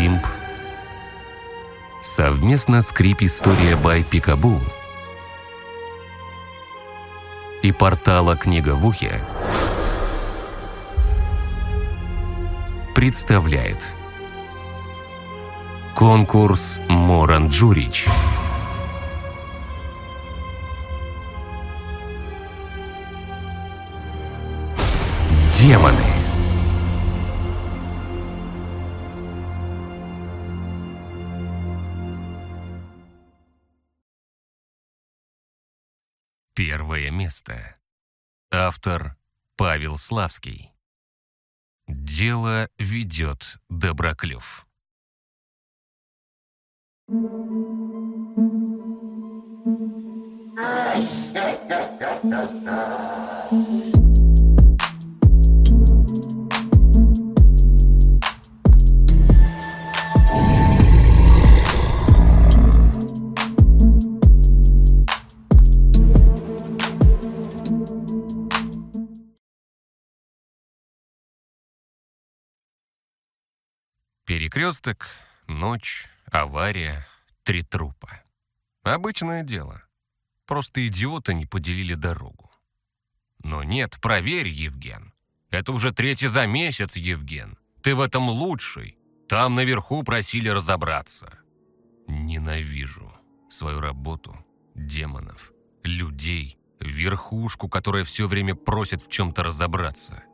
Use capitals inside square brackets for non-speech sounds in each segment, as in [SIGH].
Олимп. Совместно с Крип История Бай Пикабу и портала Книга в ухе представляет конкурс Моран Джурич. Демоны. Первое место. Автор Павел Славский. Дело ведет Доброклюв. [LAUGHS] Перекресток, ночь, авария, три трупа. Обычное дело. Просто идиоты не поделили дорогу. Но нет, проверь, Евген. Это уже третий за месяц, Евген. Ты в этом лучший. Там наверху просили разобраться. Ненавижу свою работу, демонов, людей, верхушку, которая все время просит в чем-то разобраться.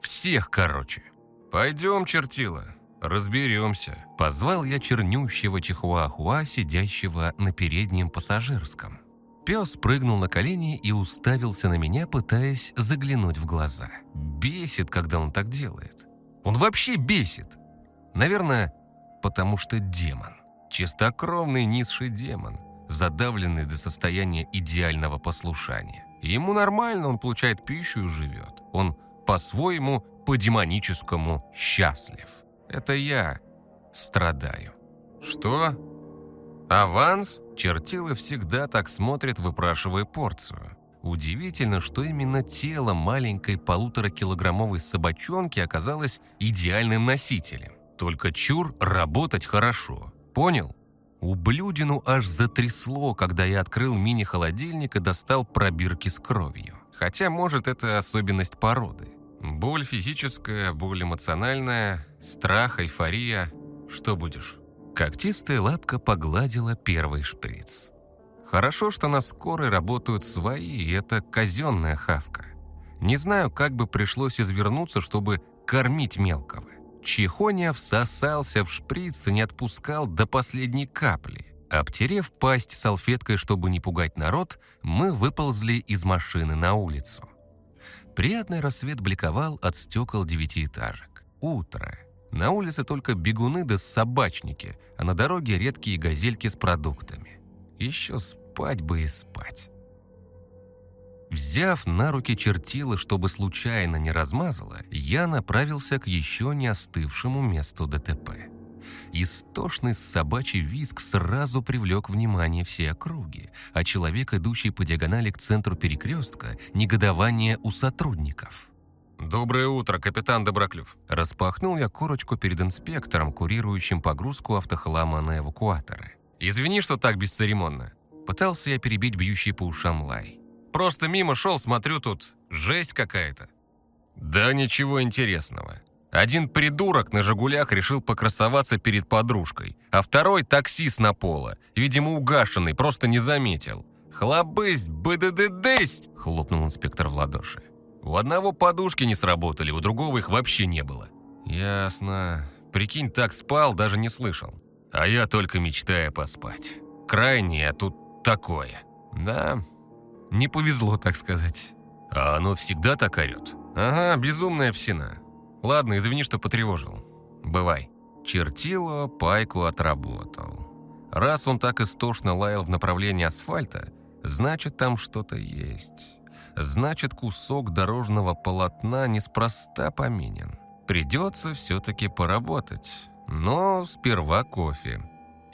Всех, короче. Пойдем, чертила, разберемся. Позвал я чернющего чихуахуа, сидящего на переднем пассажирском. Пес прыгнул на колени и уставился на меня, пытаясь заглянуть в глаза. Бесит, когда он так делает. Он вообще бесит. Наверное, потому что демон. Чистокровный низший демон, задавленный до состояния идеального послушания. Ему нормально, он получает пищу и живет. Он по-своему, по-демоническому счастлив. Это я страдаю. Что? Аванс? Чертилы всегда так смотрят, выпрашивая порцию. Удивительно, что именно тело маленькой полуторакилограммовой собачонки оказалось идеальным носителем. Только чур работать хорошо. Понял? Ублюдину аж затрясло, когда я открыл мини-холодильник и достал пробирки с кровью. Хотя, может, это особенность породы. Боль физическая, боль эмоциональная, страх, эйфория. Что будешь? Когтистая лапка погладила первый шприц. Хорошо, что на скорой работают свои, и это казенная хавка. Не знаю, как бы пришлось извернуться, чтобы кормить мелкого. Чихоня всосался в шприц и не отпускал до последней капли. Обтерев пасть салфеткой, чтобы не пугать народ, мы выползли из машины на улицу. Приятный рассвет бликовал от стекол девятиэтажек. Утро. На улице только бегуны да собачники, а на дороге редкие газельки с продуктами. Еще спать бы и спать. Взяв на руки чертила, чтобы случайно не размазало, я направился к еще не остывшему месту ДТП. Истошный собачий визг сразу привлек внимание всей округи, а человек, идущий по диагонали к центру перекрестка, негодование у сотрудников. «Доброе утро, капитан Доброклюв!» Распахнул я корочку перед инспектором, курирующим погрузку автохлама на эвакуаторы. «Извини, что так бесцеремонно». Пытался я перебить бьющий по ушам лай. «Просто мимо шел, смотрю, тут жесть какая-то». «Да ничего интересного. Один придурок на «Жигулях» решил покрасоваться перед подружкой, а второй – таксист на поло, видимо, угашенный, просто не заметил. «Хлобысь, бдддысь!» – хлопнул инспектор в ладоши. У одного подушки не сработали, у другого их вообще не было. «Ясно. Прикинь, так спал, даже не слышал. А я только мечтаю поспать. Крайне, а тут такое. Да, не повезло, так сказать. А оно всегда так орёт? Ага, безумная псина. Ладно, извини, что потревожил. Бывай. Чертило пайку отработал. Раз он так истошно лаял в направлении асфальта, значит, там что-то есть. Значит, кусок дорожного полотна неспроста поменен. Придется все-таки поработать. Но сперва кофе.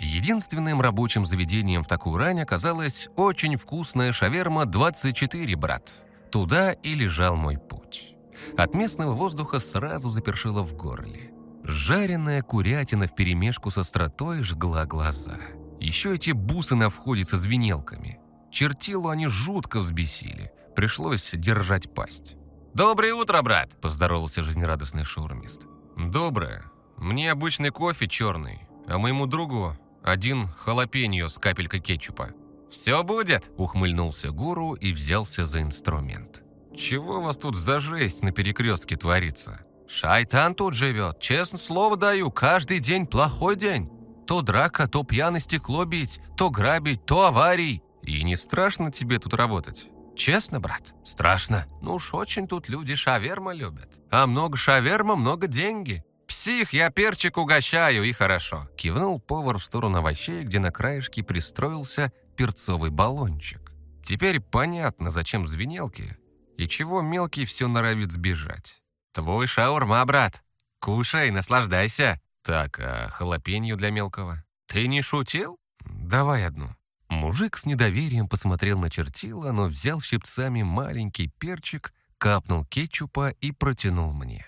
Единственным рабочим заведением в такую рань оказалась очень вкусная шаверма 24, брат. Туда и лежал мой путь. От местного воздуха сразу запершило в горле. Жареная курятина вперемешку со остротой жгла глаза. Еще эти бусы на входе со звенелками. Чертилу они жутко взбесили. Пришлось держать пасть. «Доброе утро, брат!» – поздоровался жизнерадостный шаурмист. «Доброе. Мне обычный кофе черный, а моему другу один халапеньо с капелькой кетчупа». «Все будет!» – ухмыльнулся гуру и взялся за инструмент. «Чего у вас тут за жесть на перекрестке творится?» «Шайтан тут живет, честно слово даю, каждый день плохой день. То драка, то пьяное стекло бить, то грабить, то аварий. И не страшно тебе тут работать?» «Честно, брат, страшно. Ну уж очень тут люди шаверма любят. А много шаверма, много деньги. Псих, я перчик угощаю, и хорошо». Кивнул повар в сторону овощей, где на краешке пристроился перцовый баллончик. Теперь понятно, зачем звенелки и чего мелкий все норовит сбежать. «Твой шаурма, брат. Кушай, наслаждайся». «Так, а халапенью для мелкого?» «Ты не шутил? Давай одну». Мужик с недоверием посмотрел на чертила, но взял щипцами маленький перчик, капнул кетчупа и протянул мне.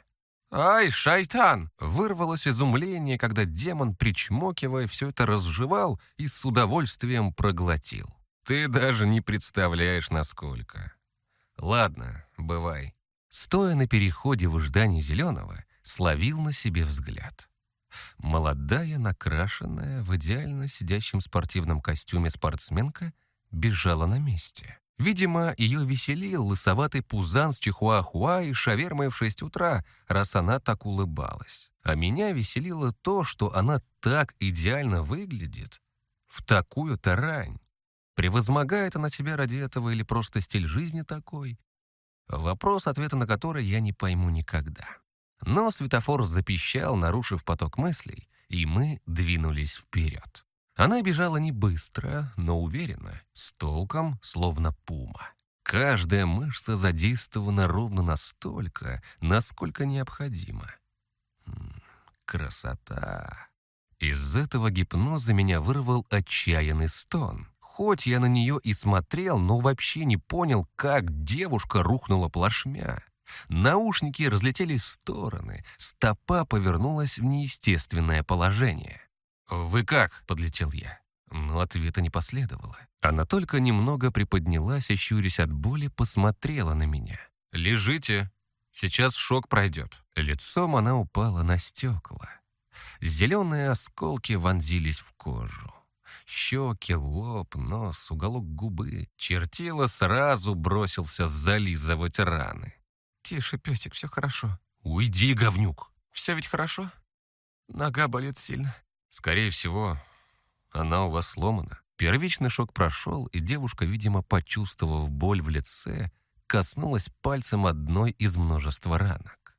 «Ай, шайтан!» Вырвалось изумление, когда демон, причмокивая, все это разжевал и с удовольствием проглотил. «Ты даже не представляешь, насколько». «Ладно, бывай». Стоя на переходе в ожидании зеленого, словил на себе взгляд. Молодая, накрашенная, в идеально сидящем спортивном костюме спортсменка бежала на месте. Видимо, ее веселил лысоватый пузан с чихуахуа и шавермой в шесть утра, раз она так улыбалась. А меня веселило то, что она так идеально выглядит в такую тарань. Превозмогает она себя ради этого или просто стиль жизни такой? Вопрос, ответа на который я не пойму никогда. Но светофор запищал, нарушив поток мыслей, и мы двинулись вперед. Она бежала не быстро, но уверенно, с толком, словно пума. Каждая мышца задействована ровно настолько, насколько необходимо. Красота. Из этого гипноза меня вырвал отчаянный стон. Хоть я на нее и смотрел, но вообще не понял, как девушка рухнула плашмя. Наушники разлетелись в стороны, стопа повернулась в неестественное положение. «Вы как?» — подлетел я. Но ответа не последовало. Она только немного приподнялась и, щурясь от боли, посмотрела на меня. «Лежите. Сейчас шок пройдет». Лицом она упала на стекла. Зеленые осколки вонзились в кожу. Щеки, лоб, нос, уголок губы. Чертила сразу бросился зализывать раны. «Тише, песик, все хорошо». «Уйди, говнюк!» «Все ведь хорошо?» «Нога болит сильно». «Скорее всего, она у вас сломана». Первичный шок прошел, и девушка, видимо, почувствовав боль в лице, коснулась пальцем одной из множества ранок.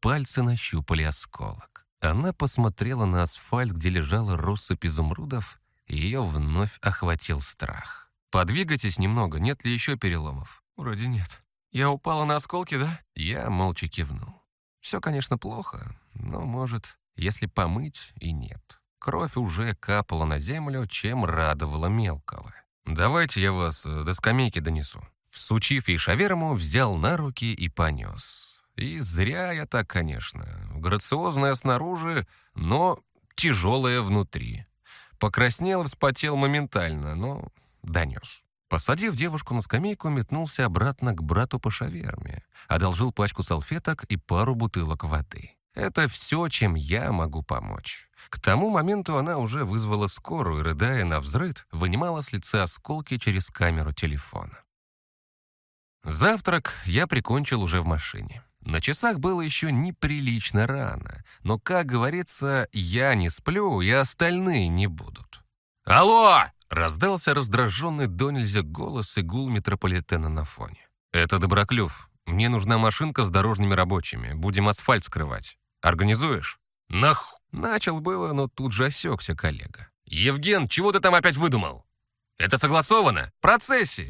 Пальцы нащупали осколок. Она посмотрела на асфальт, где лежала россыпь изумрудов, ее вновь охватил страх. «Подвигайтесь немного, нет ли еще переломов?» «Вроде нет». «Я упала на осколки, да?» Я молча кивнул. Все, конечно, плохо, но, может, если помыть, и нет. Кровь уже капала на землю, чем радовала мелкого. «Давайте я вас э, до скамейки донесу». Всучив ей шаверму, взял на руки и понес. И зря я так, конечно. Грациозная снаружи, но тяжелая внутри. Покраснел, вспотел моментально, но донес. Посадив девушку на скамейку, метнулся обратно к брату по шаверме. Одолжил пачку салфеток и пару бутылок воды. Это все, чем я могу помочь. К тому моменту она уже вызвала скорую, рыдая на взрыд, вынимала с лица осколки через камеру телефона. Завтрак я прикончил уже в машине. На часах было еще неприлично рано, но, как говорится, я не сплю, и остальные не будут. «Алло!» Раздался раздраженный до нельзя голос и гул метрополитена на фоне. «Это Доброклюв. Мне нужна машинка с дорожными рабочими. Будем асфальт скрывать. Организуешь?» «Нах...» Начал было, но тут же осекся коллега. «Евген, чего ты там опять выдумал? Это согласовано? В процессе.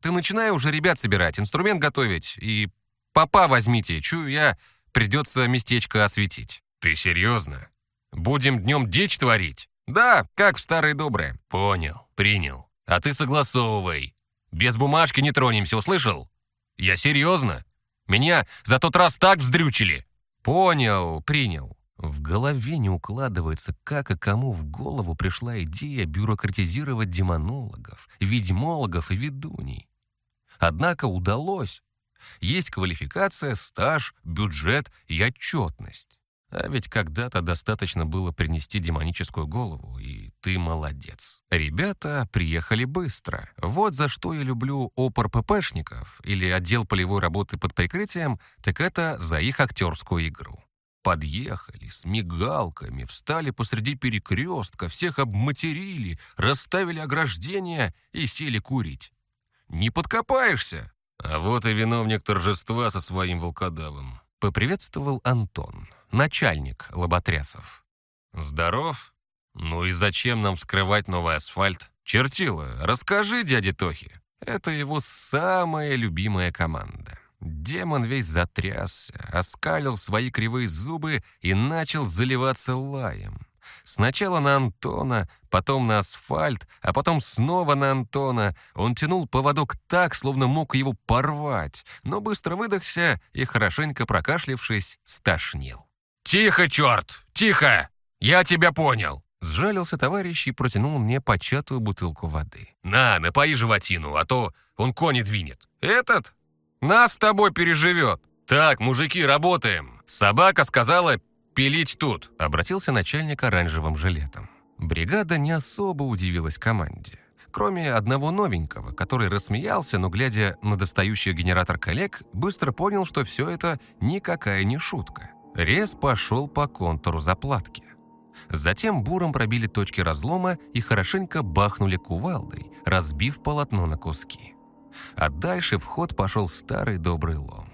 Ты начинай уже ребят собирать, инструмент готовить и... Папа возьмите, чую я, придется местечко осветить». «Ты серьезно? Будем днем дичь творить?» «Да, как в старые добрые». «Понял, принял. А ты согласовывай. Без бумажки не тронемся, услышал? Я серьезно. Меня за тот раз так вздрючили». «Понял, принял. В голове не укладывается, как и кому в голову пришла идея бюрократизировать демонологов, ведьмологов и ведуней. Однако удалось. Есть квалификация, стаж, бюджет и отчетность. А ведь когда-то достаточно было принести демоническую голову, и ты молодец. Ребята приехали быстро. Вот за что я люблю опор ППшников или отдел полевой работы под прикрытием, так это за их актерскую игру. Подъехали с мигалками, встали посреди перекрестка, всех обматерили, расставили ограждения и сели курить. Не подкопаешься? А вот и виновник торжества со своим волкодавом. Поприветствовал Антон, начальник лоботрясов. Здоров? Ну и зачем нам вскрывать новый асфальт? Чертила, расскажи дяде Тохе. Это его самая любимая команда. Демон весь затрясся, оскалил свои кривые зубы и начал заливаться лаем. Сначала на Антона, потом на асфальт, а потом снова на Антона. Он тянул поводок так, словно мог его порвать, но быстро выдохся и, хорошенько прокашлившись, стошнил. «Тихо, черт! Тихо! Я тебя понял!» Сжалился товарищ и протянул мне початую бутылку воды. «На, напои животину, а то он кони двинет. Этот нас с тобой переживет. Так, мужики, работаем. Собака сказала пилить тут», — обратился начальник оранжевым жилетом. Бригада не особо удивилась команде. Кроме одного новенького, который рассмеялся, но, глядя на достающий генератор коллег, быстро понял, что все это никакая не шутка. Рез пошел по контуру заплатки. Затем буром пробили точки разлома и хорошенько бахнули кувалдой, разбив полотно на куски а дальше в ход пошел старый добрый лом.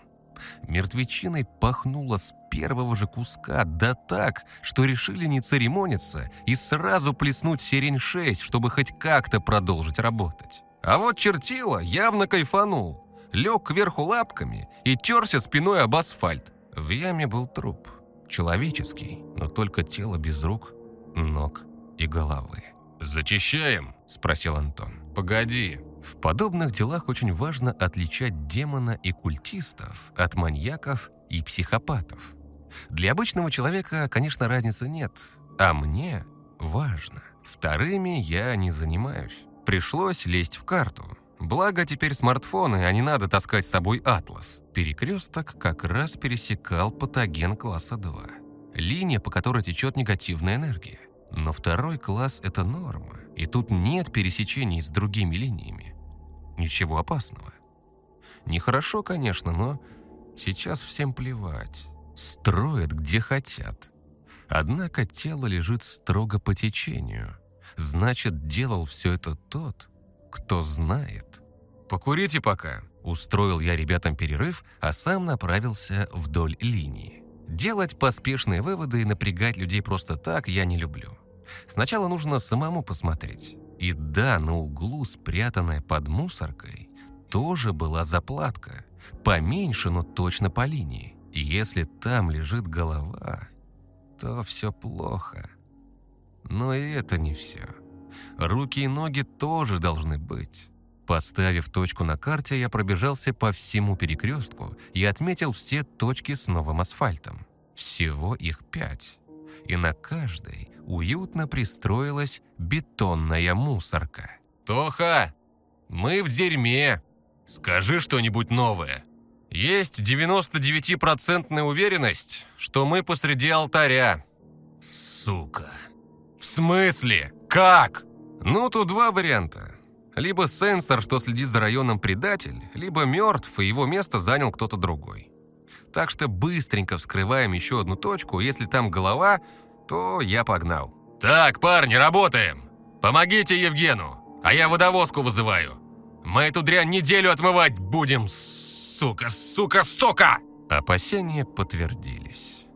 Мертвечиной пахнуло с первого же куска, да так, что решили не церемониться и сразу плеснуть сирень-6, чтобы хоть как-то продолжить работать. А вот чертила явно кайфанул. Лег кверху лапками и терся спиной об асфальт. В яме был труп. Человеческий, но только тело без рук, ног и головы. «Зачищаем?» – спросил Антон. «Погоди, в подобных делах очень важно отличать демона и культистов от маньяков и психопатов. Для обычного человека, конечно, разницы нет, а мне важно. Вторыми я не занимаюсь. Пришлось лезть в карту. Благо теперь смартфоны, а не надо таскать с собой атлас. Перекресток как раз пересекал патоген класса 2. Линия, по которой течет негативная энергия. Но второй класс – это норма, и тут нет пересечений с другими линиями. Ничего опасного. Нехорошо, конечно, но сейчас всем плевать. Строят, где хотят. Однако тело лежит строго по течению. Значит, делал все это тот, кто знает. «Покурите пока», – устроил я ребятам перерыв, а сам направился вдоль линии. Делать поспешные выводы и напрягать людей просто так я не люблю. Сначала нужно самому посмотреть. И да, на углу, спрятанная под мусоркой, тоже была заплатка. Поменьше, но точно по линии. И если там лежит голова, то все плохо. Но и это не все. Руки и ноги тоже должны быть. Поставив точку на карте, я пробежался по всему перекрестку и отметил все точки с новым асфальтом. Всего их пять. И на каждой уютно пристроилась бетонная мусорка. «Тоха, мы в дерьме. Скажи что-нибудь новое. Есть 99% уверенность, что мы посреди алтаря». «Сука». «В смысле? Как?» «Ну, тут два варианта. Либо сенсор, что следит за районом предатель, либо мертв, и его место занял кто-то другой. Так что быстренько вскрываем еще одну точку, если там голова, то я погнал. «Так, парни, работаем! Помогите Евгену, а я водовозку вызываю. Мы эту дрянь неделю отмывать будем, сука, сука, сука!» Опасения подтвердились.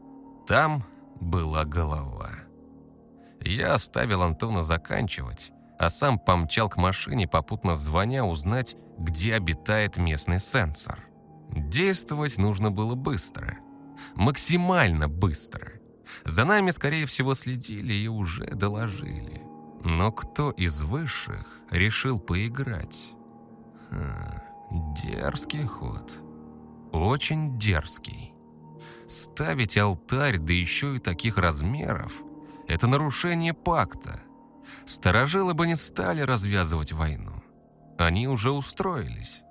Там была голова. Я оставил Антона заканчивать, а сам помчал к машине, попутно звоня узнать, где обитает местный сенсор. Действовать нужно было быстро. Максимально быстро. За нами, скорее всего, следили и уже доложили. Но кто из высших решил поиграть? Хм, дерзкий ход. Очень дерзкий. Ставить алтарь, да еще и таких размеров, это нарушение пакта. Старожилы бы не стали развязывать войну. Они уже устроились.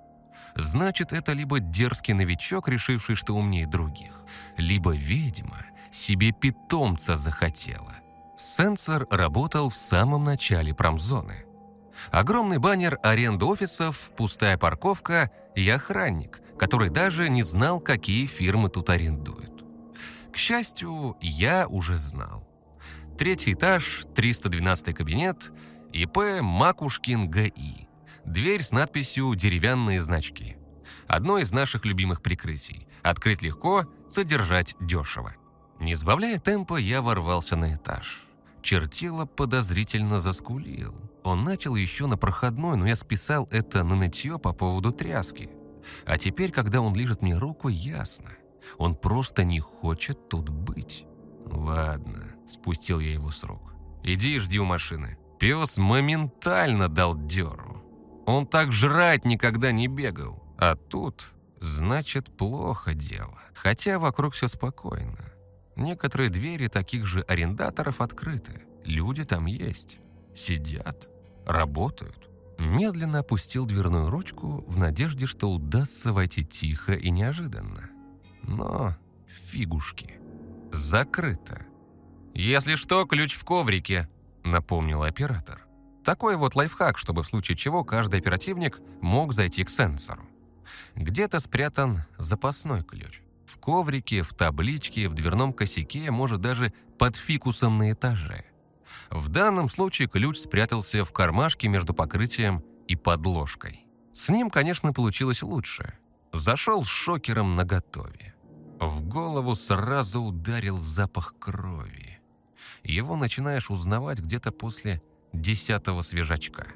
Значит, это либо дерзкий новичок, решивший, что умнее других, либо ведьма себе питомца захотела. Сенсор работал в самом начале промзоны. Огромный баннер аренды офисов, пустая парковка и охранник, который даже не знал, какие фирмы тут арендуют. К счастью, я уже знал. Третий этаж, 312 кабинет, ИП Макушкин ГИ. Дверь с надписью «Деревянные значки». Одно из наших любимых прикрытий. Открыть легко, содержать дешево. Не сбавляя темпа, я ворвался на этаж. Чертило подозрительно заскулил. Он начал еще на проходной, но я списал это на нытье по поводу тряски. А теперь, когда он лежит мне руку, ясно. Он просто не хочет тут быть. Ладно, спустил я его с рук. Иди и жди у машины. Пес моментально дал дёру. Он так жрать никогда не бегал. А тут, значит, плохо дело. Хотя вокруг все спокойно. Некоторые двери таких же арендаторов открыты. Люди там есть. Сидят. Работают. Медленно опустил дверную ручку в надежде, что удастся войти тихо и неожиданно. Но фигушки. Закрыто. «Если что, ключ в коврике», — напомнил оператор. Такой вот лайфхак, чтобы в случае чего каждый оперативник мог зайти к сенсору. Где-то спрятан запасной ключ. В коврике, в табличке, в дверном косяке, может даже под фикусом на этаже. В данном случае ключ спрятался в кармашке между покрытием и подложкой. С ним, конечно, получилось лучше. Зашел с шокером наготове. В голову сразу ударил запах крови. Его начинаешь узнавать где-то после десятого свежачка.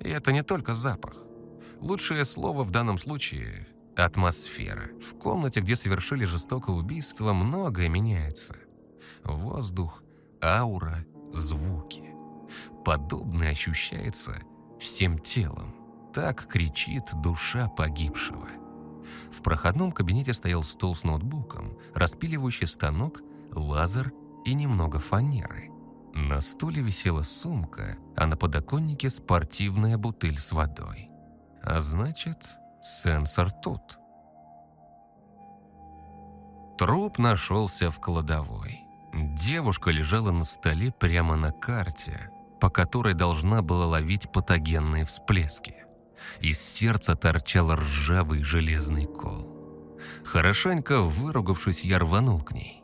И это не только запах. Лучшее слово в данном случае – атмосфера. В комнате, где совершили жестокое убийство, многое меняется. Воздух, аура, звуки. Подобное ощущается всем телом. Так кричит душа погибшего. В проходном кабинете стоял стол с ноутбуком, распиливающий станок, лазер и немного фанеры – на стуле висела сумка, а на подоконнике спортивная бутыль с водой. А значит, сенсор тут. Труп нашелся в кладовой. Девушка лежала на столе прямо на карте, по которой должна была ловить патогенные всплески. Из сердца торчал ржавый железный кол. Хорошенько выругавшись, я рванул к ней.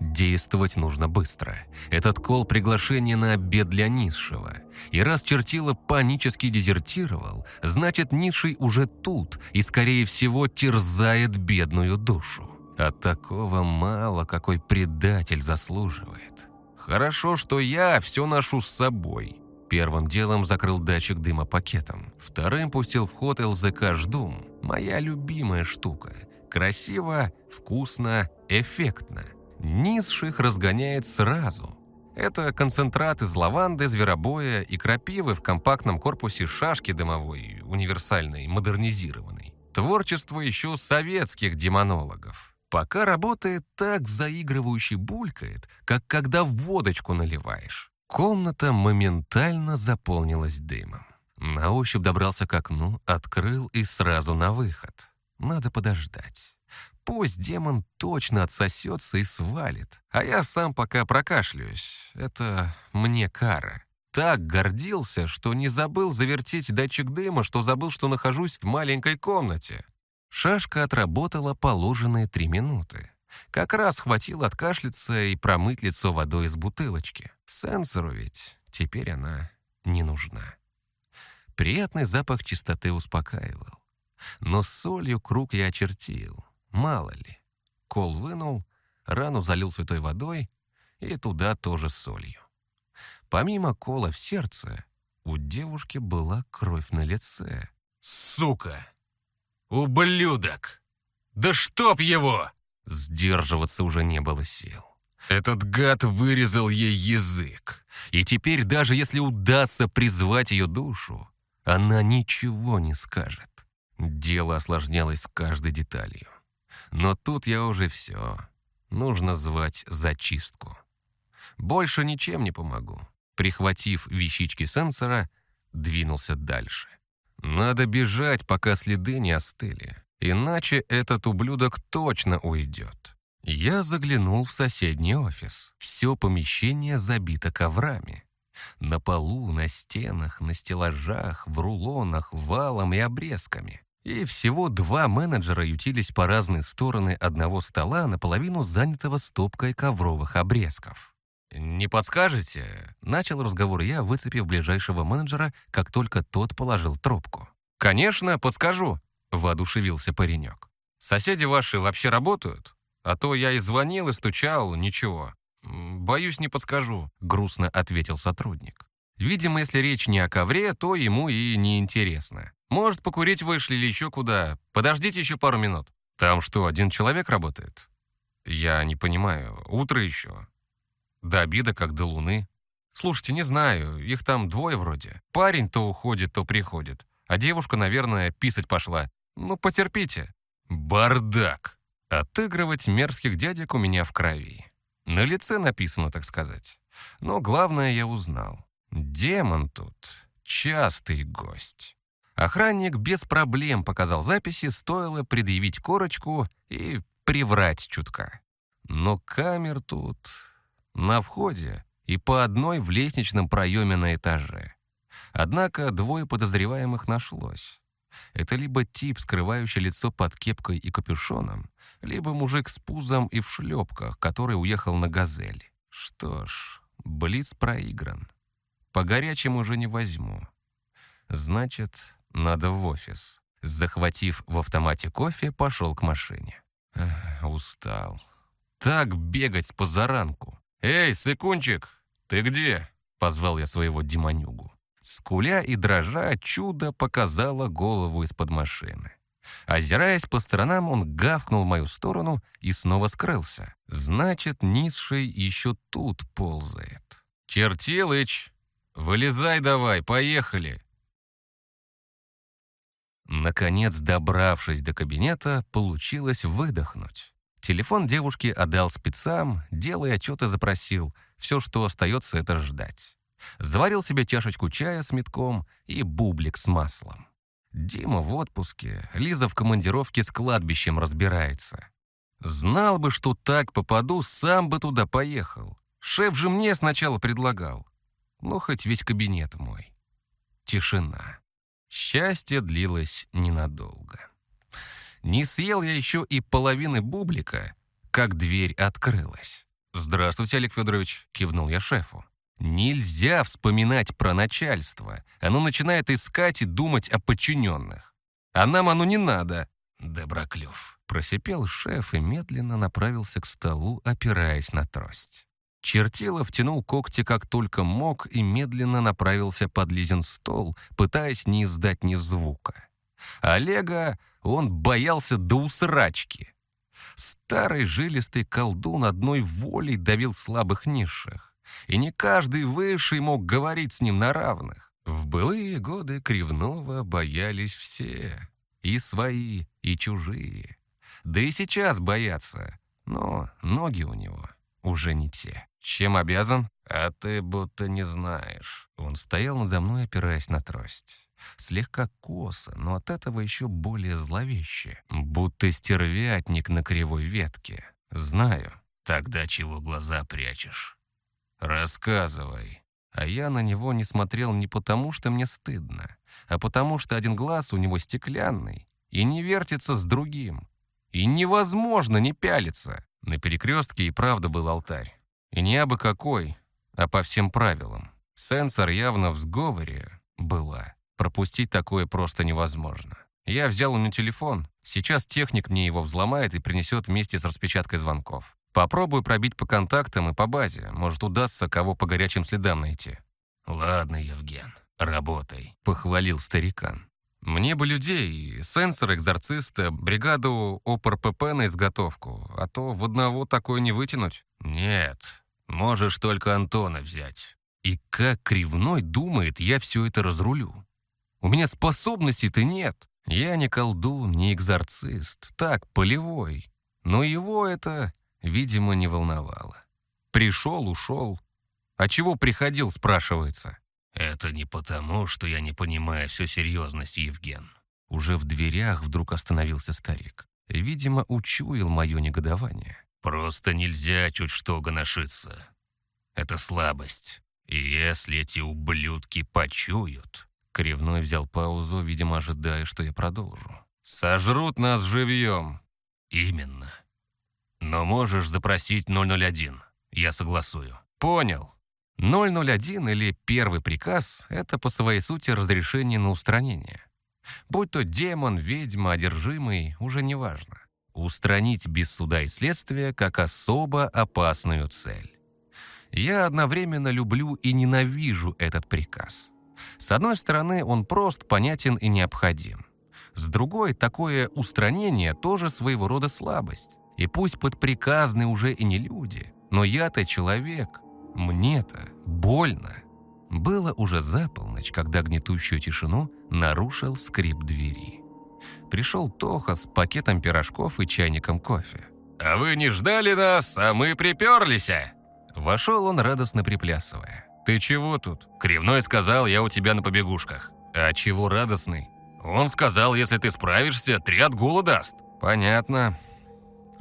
Действовать нужно быстро. Этот кол приглашение на обед для низшего. И раз чертила панически дезертировал, значит низший уже тут и, скорее всего, терзает бедную душу. От такого мало какой предатель заслуживает. Хорошо, что я все ношу с собой. Первым делом закрыл датчик дыма пакетом. Вторым пустил в ход ЛЗК «Ждум». Моя любимая штука. Красиво, вкусно, эффектно. Низших разгоняет сразу. Это концентрат из лаванды, зверобоя и крапивы в компактном корпусе шашки дымовой, универсальной, модернизированной. Творчество еще советских демонологов. Пока работает, так заигрывающе булькает, как когда водочку наливаешь. Комната моментально заполнилась дымом. На ощупь добрался к окну, открыл и сразу на выход. Надо подождать. Пусть демон точно отсосется и свалит, а я сам пока прокашляюсь. Это мне кара. Так гордился, что не забыл завертеть датчик дыма, что забыл, что нахожусь в маленькой комнате. Шашка отработала положенные три минуты. Как раз хватило откашляться и промыть лицо водой из бутылочки. Сенсору ведь теперь она не нужна. Приятный запах чистоты успокаивал. Но солью круг я очертил. Мало ли. Кол вынул, рану залил святой водой и туда тоже солью. Помимо кола в сердце, у девушки была кровь на лице. «Сука! Ублюдок! Да чтоб его!» Сдерживаться уже не было сил. Этот гад вырезал ей язык. И теперь, даже если удастся призвать ее душу, она ничего не скажет. Дело осложнялось с каждой деталью. Но тут я уже все. Нужно звать зачистку. Больше ничем не помогу. Прихватив вещички сенсора, двинулся дальше. Надо бежать, пока следы не остыли. Иначе этот ублюдок точно уйдет. Я заглянул в соседний офис. Все помещение забито коврами. На полу, на стенах, на стеллажах, в рулонах, валом и обрезками. И всего два менеджера ютились по разные стороны одного стола, наполовину занятого стопкой ковровых обрезков. «Не подскажете?» — начал разговор я, выцепив ближайшего менеджера, как только тот положил трубку. «Конечно, подскажу», — воодушевился паренек. «Соседи ваши вообще работают? А то я и звонил, и стучал, ничего. Боюсь, не подскажу», — грустно ответил сотрудник. Видимо, если речь не о ковре, то ему и не интересно. Может, покурить вышли или еще куда. Подождите еще пару минут. Там что, один человек работает? Я не понимаю. Утро еще. До обеда, как до луны. Слушайте, не знаю, их там двое вроде. Парень то уходит, то приходит. А девушка, наверное, писать пошла. Ну, потерпите. Бардак. Отыгрывать мерзких дядек у меня в крови. На лице написано, так сказать. Но главное я узнал. Демон тут частый гость. Охранник без проблем показал записи, стоило предъявить корочку и приврать чутка. Но камер тут на входе и по одной в лестничном проеме на этаже. Однако двое подозреваемых нашлось. Это либо тип, скрывающий лицо под кепкой и капюшоном, либо мужик с пузом и в шлепках, который уехал на «Газели». Что ж, Блиц проигран. По горячему уже не возьму. Значит, надо в офис. Захватив в автомате кофе, пошел к машине. Эх, устал. Так бегать с позаранку. «Эй, Сыкунчик, ты где?» — позвал я своего демонюгу. Скуля и дрожа, чудо показало голову из-под машины. Озираясь по сторонам, он гавкнул в мою сторону и снова скрылся. Значит, низший еще тут ползает. «Чертилыч, вылезай давай, поехали!» Наконец, добравшись до кабинета, получилось выдохнуть. Телефон девушки отдал спецам, дело и отчеты запросил. Все, что остается, это ждать. Заварил себе чашечку чая с метком и бублик с маслом. Дима в отпуске, Лиза в командировке с кладбищем разбирается. Знал бы, что так попаду, сам бы туда поехал. Шеф же мне сначала предлагал. Ну, хоть весь кабинет мой. Тишина. Счастье длилось ненадолго. Не съел я еще и половины бублика, как дверь открылась. «Здравствуйте, Олег Федорович», — кивнул я шефу. «Нельзя вспоминать про начальство. Оно начинает искать и думать о подчиненных. А нам оно не надо». «Доброклюв», — просипел шеф и медленно направился к столу, опираясь на трость. Чертилов тянул когти как только мог и медленно направился под Лизин стол, пытаясь не издать ни звука. Олега он боялся до усрачки. Старый жилистый колдун одной волей давил слабых низших, и не каждый высший мог говорить с ним на равных. В былые годы Кривного боялись все, и свои, и чужие. Да и сейчас боятся, но ноги у него уже не те. «Чем обязан?» «А ты будто не знаешь». Он стоял надо мной, опираясь на трость. Слегка косо, но от этого еще более зловеще. Будто стервятник на кривой ветке. «Знаю». «Тогда чего глаза прячешь?» «Рассказывай». А я на него не смотрел не потому, что мне стыдно, а потому, что один глаз у него стеклянный и не вертится с другим. И невозможно не пялиться. На перекрестке и правда был алтарь. И не абы какой, а по всем правилам. Сенсор явно в сговоре была. Пропустить такое просто невозможно. Я взял у него телефон. Сейчас техник мне его взломает и принесет вместе с распечаткой звонков. Попробую пробить по контактам и по базе. Может, удастся кого по горячим следам найти. «Ладно, Евген, работай», — похвалил старикан. «Мне бы людей, сенсор, экзорциста, бригаду ОПРПП на изготовку, а то в одного такое не вытянуть». «Нет, Можешь только Антона взять. И как кривной думает, я все это разрулю. У меня способностей-то нет. Я не колдун, не экзорцист. Так, полевой. Но его это видимо, не волновало. Пришел, ушел. А чего приходил, спрашивается? Это не потому, что я не понимаю всю серьезность, Евген. Уже в дверях вдруг остановился старик. Видимо, учуял мое негодование. Просто нельзя чуть что гоношиться. Это слабость. И если эти ублюдки почуют... Кривной взял паузу, видимо, ожидая, что я продолжу. «Сожрут нас живьем». «Именно. Но можешь запросить 001. Я согласую». «Понял. 001 или первый приказ — это по своей сути разрешение на устранение. Будь то демон, ведьма, одержимый, уже не важно. Устранить без суда и следствия как особо опасную цель. Я одновременно люблю и ненавижу этот приказ. С одной стороны, он прост, понятен и необходим. С другой, такое устранение тоже своего рода слабость. И пусть подприказны уже и не люди, но я-то человек. Мне-то больно. Было уже за полночь, когда гнетущую тишину нарушил скрип двери. Пришел Тоха с пакетом пирожков и чайником кофе. «А вы не ждали нас, а мы приперлись!» Вошел он, радостно приплясывая. «Ты чего тут?» Кривной сказал, я у тебя на побегушках. «А чего радостный?» Он сказал, если ты справишься, три отгула даст. «Понятно.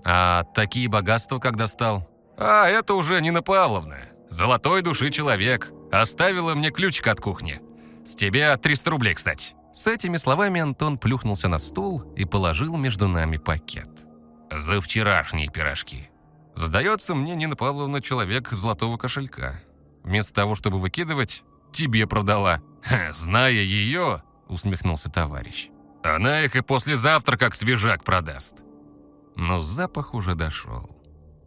А такие богатства как достал?» «А, это уже Нина Павловна. Золотой души человек. Оставила мне ключик от кухни. С тебя 300 рублей, кстати». С этими словами Антон плюхнулся на стул и положил между нами пакет. «За вчерашние пирожки». Сдается мне Нина Павловна человек золотого кошелька. Вместо того, чтобы выкидывать, тебе продала. Зная ее, усмехнулся товарищ. Она их и послезавтра как свежак продаст. Но запах уже дошел.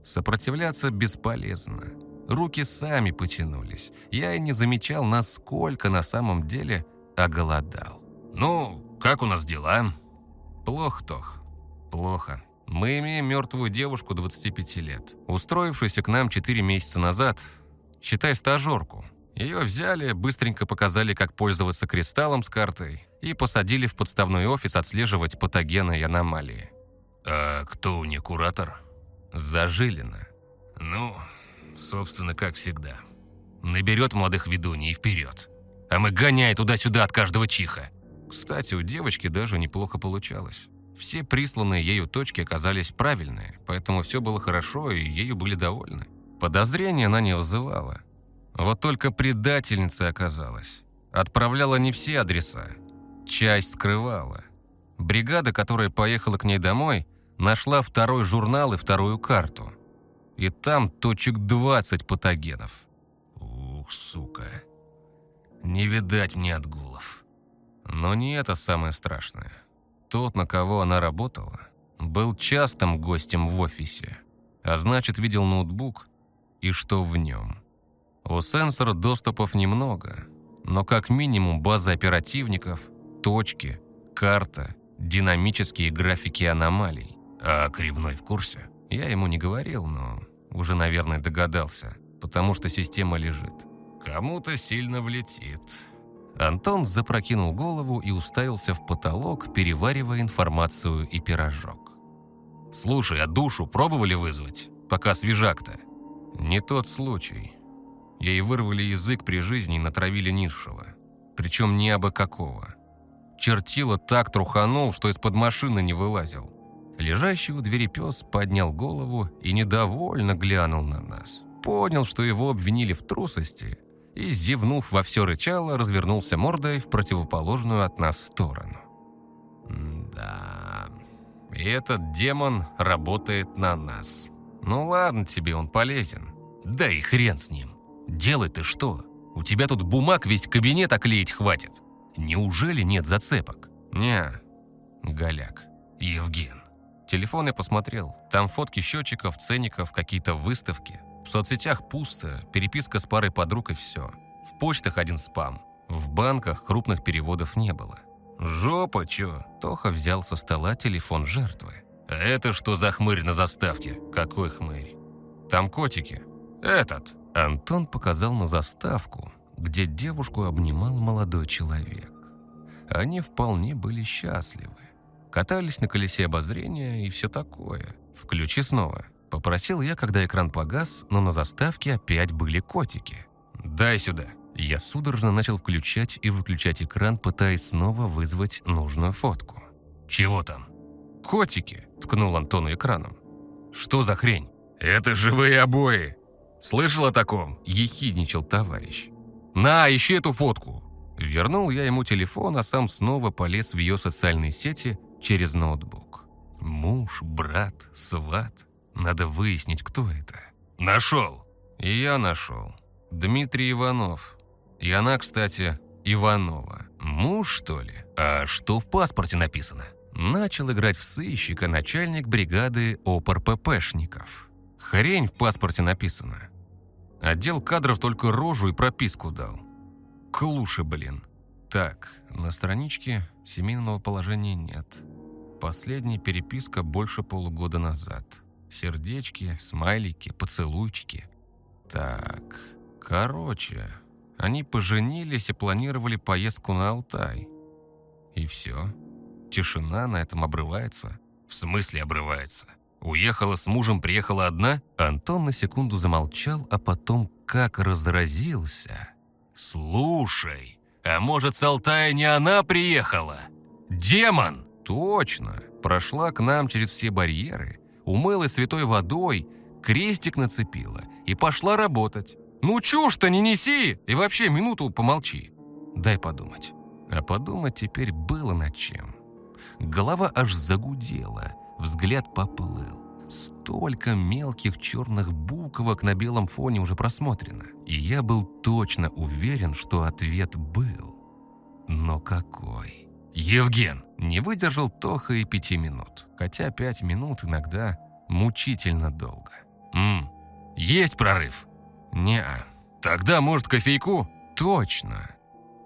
Сопротивляться бесполезно. Руки сами потянулись. Я и не замечал, насколько на самом деле оголодал. «Ну, как у нас дела?» «Плохо, Тох, плохо. Мы имеем мертвую девушку 25 лет, устроившуюся к нам 4 месяца назад, считай стажерку. Ее взяли, быстренько показали, как пользоваться кристаллом с картой и посадили в подставной офис отслеживать патогены и аномалии. «А кто у нее куратор?» «Зажилина». «Ну, собственно, как всегда. Наберет молодых ведуней и вперед. А мы гоняем туда-сюда от каждого чиха». Кстати, у девочки даже неплохо получалось. Все присланные ею точки оказались правильные, поэтому все было хорошо, и ею были довольны. Подозрения она не вызывала. Вот только предательницей оказалась. Отправляла не все адреса. Часть скрывала. Бригада, которая поехала к ней домой, нашла второй журнал и вторую карту. И там точек 20 патогенов. Ух, сука. Не видать мне отгулов. Но не это самое страшное. Тот, на кого она работала, был частым гостем в офисе, а значит, видел ноутбук и что в нем. У сенсора доступов немного, но как минимум база оперативников, точки, карта, динамические графики аномалий. А Кривной в курсе? Я ему не говорил, но уже, наверное, догадался, потому что система лежит. Кому-то сильно влетит. Антон запрокинул голову и уставился в потолок, переваривая информацию и пирожок. «Слушай, а душу пробовали вызвать? Пока свежак-то?» «Не тот случай. Ей вырвали язык при жизни и натравили низшего. Причем не абы какого. Чертила так труханул, что из-под машины не вылазил. Лежащий у двери пес поднял голову и недовольно глянул на нас. Понял, что его обвинили в трусости – и, зевнув во все рычало, развернулся мордой в противоположную от нас сторону. «Да, и этот демон работает на нас. Ну ладно тебе, он полезен. Да и хрен с ним. Делай ты что? У тебя тут бумаг весь кабинет оклеить хватит. Неужели нет зацепок? Не, голяк. Евген. Телефон я посмотрел. Там фотки счетчиков, ценников, какие-то выставки. В соцсетях пусто, переписка с парой подруг и все. В почтах один спам. В банках крупных переводов не было. «Жопа, чё?» Тоха взял со стола телефон жертвы. «А это что за хмырь на заставке? Какой хмырь?» «Там котики». «Этот». Антон показал на заставку, где девушку обнимал молодой человек. Они вполне были счастливы. Катались на колесе обозрения и все такое. Включи снова Попросил я, когда экран погас, но на заставке опять были котики. «Дай сюда». Я судорожно начал включать и выключать экран, пытаясь снова вызвать нужную фотку. «Чего там?» «Котики», — ткнул Антону экраном. «Что за хрень?» «Это живые обои!» «Слышал о таком?» — ехидничал товарищ. «На, ищи эту фотку!» Вернул я ему телефон, а сам снова полез в ее социальные сети через ноутбук. Муж, брат, сват. Надо выяснить, кто это. «Нашел!» И я нашел. Дмитрий Иванов. И она, кстати, Иванова. Муж, что ли? А что в паспорте написано? Начал играть в сыщика начальник бригады ОПР-ППшников. Хрень в паспорте написано. Отдел кадров только рожу и прописку дал. Клуши, блин. Так, на страничке семейного положения нет. Последняя переписка больше полугода назад. Сердечки, смайлики, поцелуйчики. Так, короче, они поженились и планировали поездку на Алтай. И все. Тишина на этом обрывается. В смысле обрывается? Уехала с мужем, приехала одна? Антон на секунду замолчал, а потом как разразился. Слушай, а может с Алтая не она приехала? Демон! Точно. Прошла к нам через все барьеры, умылась святой водой, крестик нацепила и пошла работать. Ну чушь-то не неси! И вообще минуту помолчи. Дай подумать. А подумать теперь было над чем. Голова аж загудела, взгляд поплыл. Столько мелких черных буквок на белом фоне уже просмотрено. И я был точно уверен, что ответ был. Но какой? Евген! Не выдержал Тоха и пяти минут. Хотя пять минут иногда мучительно долго. Ммм, есть прорыв? Не-а. Тогда, может, кофейку? Точно.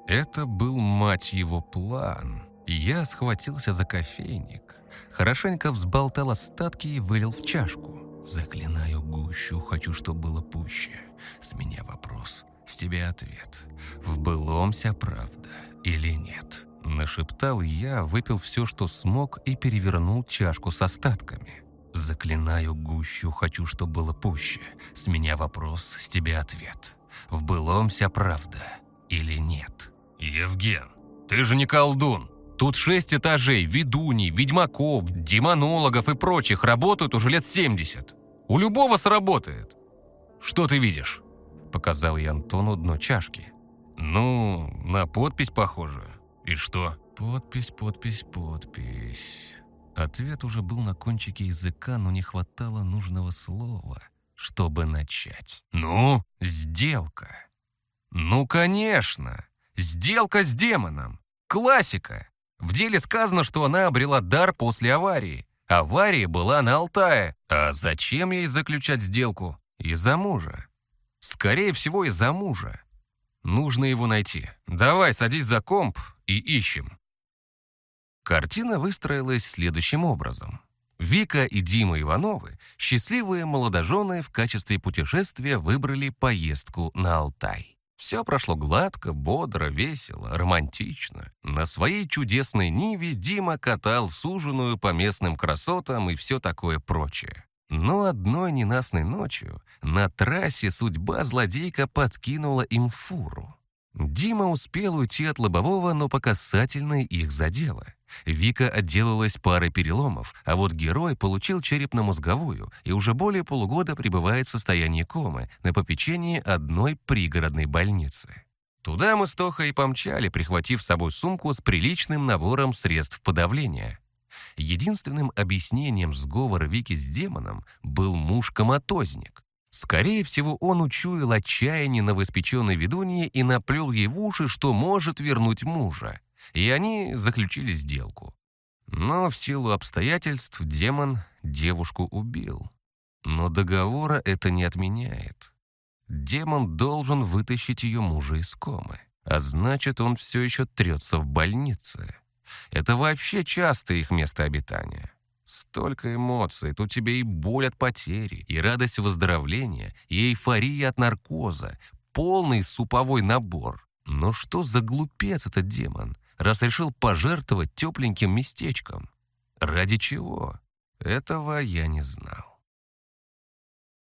Это был, мать его, план. Я схватился за кофейник, хорошенько взболтал остатки и вылил в чашку. Заклинаю гущу, хочу, чтобы было пуще. С меня вопрос, с тебя ответ. В былом вся правда или нет? Нашептал я, выпил все, что смог, и перевернул чашку с остатками. Заклинаю гущу, хочу, чтобы было пуще. С меня вопрос, с тебя ответ. В былом вся правда или нет? Евген, ты же не колдун. Тут шесть этажей, ведуней, ведьмаков, демонологов и прочих работают уже лет 70. У любого сработает. Что ты видишь? Показал я Антону дно чашки. Ну, на подпись похоже. И что? Подпись, подпись, подпись. Ответ уже был на кончике языка, но не хватало нужного слова, чтобы начать. Ну? Сделка. Ну, конечно. Сделка с демоном. Классика. В деле сказано, что она обрела дар после аварии. Авария была на Алтае. А зачем ей заключать сделку? Из-за мужа. Скорее всего, из-за мужа. Нужно его найти. Давай, садись за комп и ищем. Картина выстроилась следующим образом. Вика и Дима Ивановы, счастливые молодожены, в качестве путешествия выбрали поездку на Алтай. Все прошло гладко, бодро, весело, романтично. На своей чудесной Ниве Дима катал суженую по местным красотам и все такое прочее. Но одной ненастной ночью на трассе судьба злодейка подкинула им фуру. Дима успел уйти от лобового, но по касательной их задело. Вика отделалась парой переломов, а вот герой получил черепно-мозговую и уже более полугода пребывает в состоянии комы на попечении одной пригородной больницы. Туда мы с Тохой помчали, прихватив с собой сумку с приличным набором средств подавления. Единственным объяснением сговора Вики с демоном был муж-коматозник. Скорее всего, он учуял отчаяние новоиспеченной ведуньи и наплел ей в уши, что может вернуть мужа и они заключили сделку. Но в силу обстоятельств демон девушку убил. Но договора это не отменяет. Демон должен вытащить ее мужа из комы, а значит, он все еще трется в больнице. Это вообще часто их место обитания. Столько эмоций, тут тебе и боль от потери, и радость выздоровления, и эйфория от наркоза, полный суповой набор. Но что за глупец этот демон? раз решил пожертвовать тепленьким местечком. Ради чего? Этого я не знал.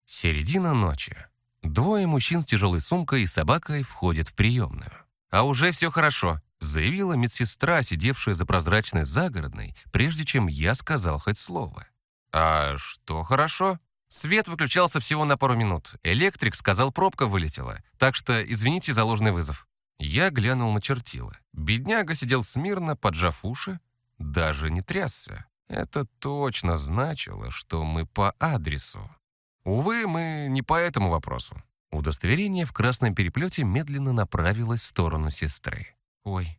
Середина ночи. Двое мужчин с тяжелой сумкой и собакой входят в приемную. «А уже все хорошо», — заявила медсестра, сидевшая за прозрачной загородной, прежде чем я сказал хоть слово. «А что хорошо?» Свет выключался всего на пару минут. Электрик сказал, пробка вылетела. Так что извините за ложный вызов. Я глянул на чертила. Бедняга сидел смирно, поджав уши, даже не трясся. Это точно значило, что мы по адресу. Увы, мы не по этому вопросу. Удостоверение в красном переплете медленно направилось в сторону сестры. «Ой,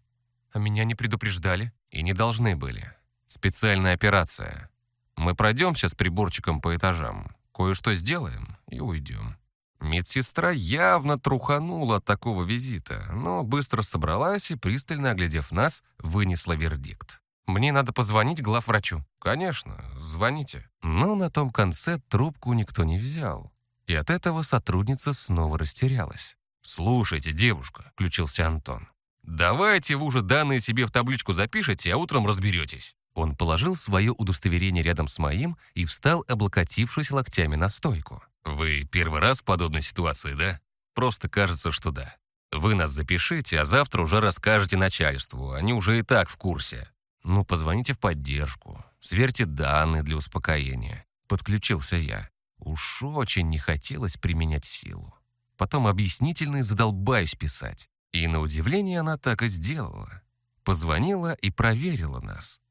а меня не предупреждали?» «И не должны были. Специальная операция. Мы пройдемся с приборчиком по этажам, кое-что сделаем и уйдем». Медсестра явно труханула от такого визита, но быстро собралась и, пристально оглядев нас, вынесла вердикт. Мне надо позвонить главврачу». «Конечно, звоните». Но на том конце трубку никто не взял. И от этого сотрудница снова растерялась. «Слушайте, девушка», — включился Антон. «Давайте вы уже данные себе в табличку запишите, а утром разберетесь». Он положил свое удостоверение рядом с моим и встал, облокотившись локтями на стойку. «Вы первый раз в подобной ситуации, да? Просто кажется, что да. Вы нас запишите, а завтра уже расскажете начальству. Они уже и так в курсе. «Ну, позвоните в поддержку, сверьте данные для успокоения». Подключился я. Уж очень не хотелось применять силу. Потом объяснительные задолбаюсь писать. И на удивление она так и сделала. Позвонила и проверила нас.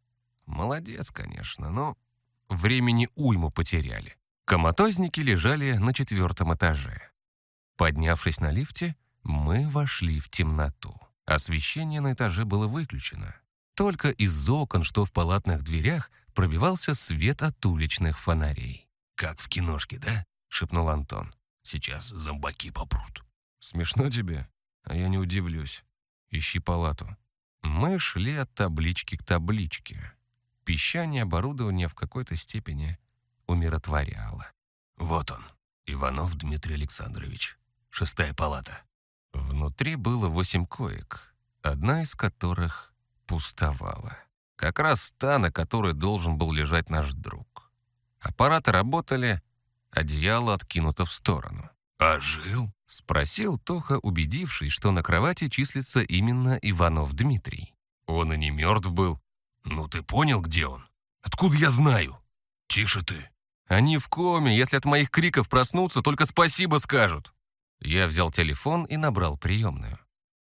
Молодец, конечно, но времени уйму потеряли. Коматозники лежали на четвертом этаже. Поднявшись на лифте, мы вошли в темноту. Освещение на этаже было выключено. Только из окон, что в палатных дверях, пробивался свет от уличных фонарей. «Как в киношке, да?» — шепнул Антон. «Сейчас зомбаки попрут». «Смешно тебе? А я не удивлюсь. Ищи палату». Мы шли от таблички к табличке. Пищание оборудования в какой-то степени умиротворяло. «Вот он, Иванов Дмитрий Александрович. Шестая палата». Внутри было восемь коек, одна из которых пустовала. Как раз та, на которой должен был лежать наш друг. Аппараты работали, одеяло откинуто в сторону. «А жил?» — спросил Тоха, убедившись, что на кровати числится именно Иванов Дмитрий. «Он и не мертв был. Ну ты понял, где он? Откуда я знаю? Тише ты». «Они в коме, если от моих криков проснутся, только спасибо скажут». Я взял телефон и набрал приемную.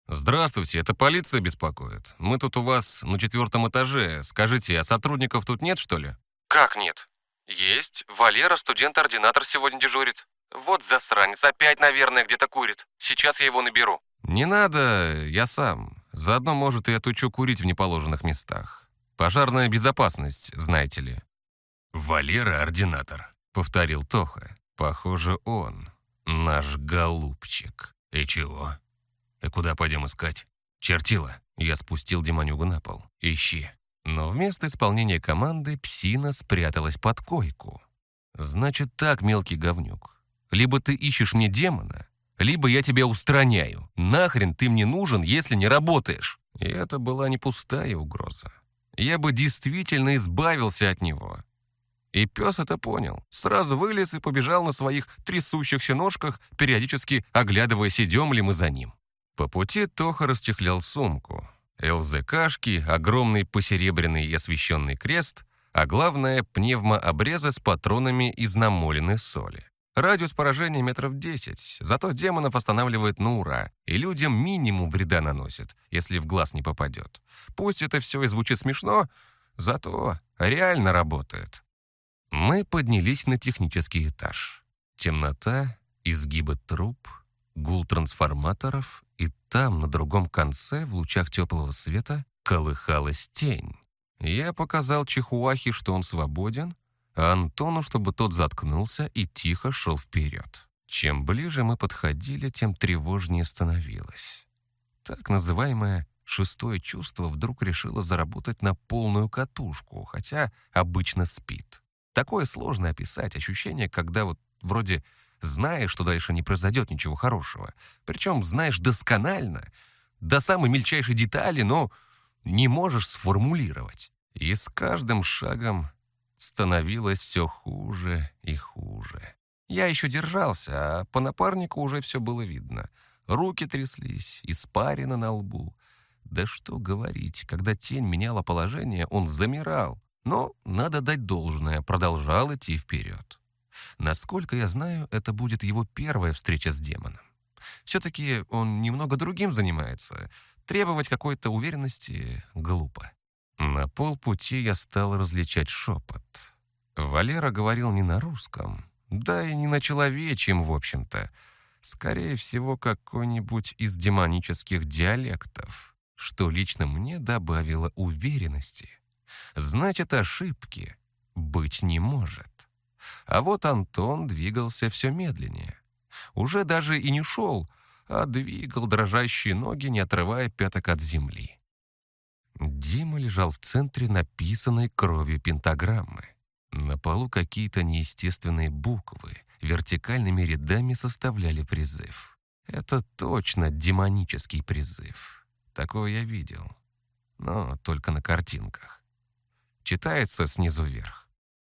«Здравствуйте, это полиция беспокоит. Мы тут у вас на четвертом этаже. Скажите, а сотрудников тут нет, что ли?» «Как нет?» «Есть. Валера, студент-ординатор, сегодня дежурит. Вот засранец, опять, наверное, где-то курит. Сейчас я его наберу». «Не надо, я сам. Заодно, может, и отучу курить в неположенных местах. Пожарная безопасность, знаете ли». «Валера, ординатор», — повторил Тоха. «Похоже, он, наш голубчик». «И чего?» «И куда пойдем искать?» «Чертила!» Я спустил Демонюгу на пол. «Ищи!» Но вместо исполнения команды псина спряталась под койку. «Значит так, мелкий говнюк. Либо ты ищешь мне демона, либо я тебя устраняю. Нахрен ты мне нужен, если не работаешь?» И это была не пустая угроза. Я бы действительно избавился от него. И пес это понял. Сразу вылез и побежал на своих трясущихся ножках, периодически оглядываясь, идем ли мы за ним. По пути Тоха расчехлял сумку. ЛЗКшки, огромный посеребряный и освещенный крест, а главное — пневмообрезы с патронами из намоленной соли. Радиус поражения метров 10, зато демонов останавливает на ура, и людям минимум вреда наносит, если в глаз не попадет. Пусть это все и звучит смешно, зато реально работает. Мы поднялись на технический этаж. Темнота, изгибы труб, гул трансформаторов и там, на другом конце, в лучах теплого света, колыхалась тень. Я показал Чихуахе, что он свободен, а Антону, чтобы тот заткнулся и тихо шел вперед. Чем ближе мы подходили, тем тревожнее становилось. Так называемое шестое чувство вдруг решило заработать на полную катушку, хотя обычно спит. Такое сложно описать ощущение, когда вот вроде знаешь, что дальше не произойдет ничего хорошего. Причем знаешь досконально, до самой мельчайшей детали, но не можешь сформулировать. И с каждым шагом становилось все хуже и хуже. Я еще держался, а по напарнику уже все было видно. Руки тряслись, испарина на лбу. Да что говорить, когда тень меняла положение, он замирал. Но, надо дать должное, продолжал идти вперед. Насколько я знаю, это будет его первая встреча с демоном. Все-таки он немного другим занимается. Требовать какой-то уверенности глупо. На полпути я стал различать шепот. Валера говорил не на русском, да и не на человечьем, в общем-то. Скорее всего, какой-нибудь из демонических диалектов, что лично мне добавило уверенности. Значит, ошибки быть не может. А вот Антон двигался все медленнее. Уже даже и не шел, а двигал дрожащие ноги, не отрывая пяток от земли. Дима лежал в центре написанной кровью пентаграммы. На полу какие-то неестественные буквы вертикальными рядами составляли призыв. Это точно демонический призыв. Такое я видел. Но только на картинках. Читается снизу вверх.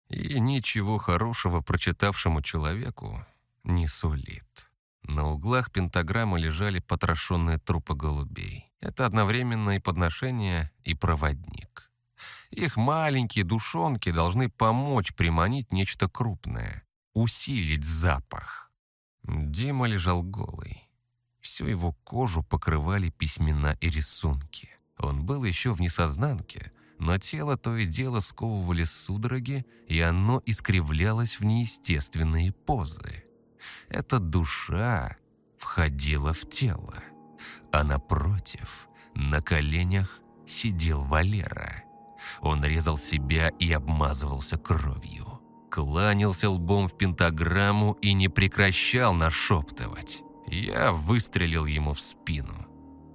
И ничего хорошего прочитавшему человеку не сулит. На углах пентаграммы лежали потрошенные трупы голубей. Это одновременно и подношение, и проводник. Их маленькие душонки должны помочь приманить нечто крупное, усилить запах. Дима лежал голый. Всю его кожу покрывали письмена и рисунки. Он был еще в несознанке, но тело то и дело сковывали судороги, и оно искривлялось в неестественные позы. Эта душа входила в тело, а напротив, на коленях, сидел Валера. Он резал себя и обмазывался кровью. Кланялся лбом в пентаграмму и не прекращал нашептывать. Я выстрелил ему в спину.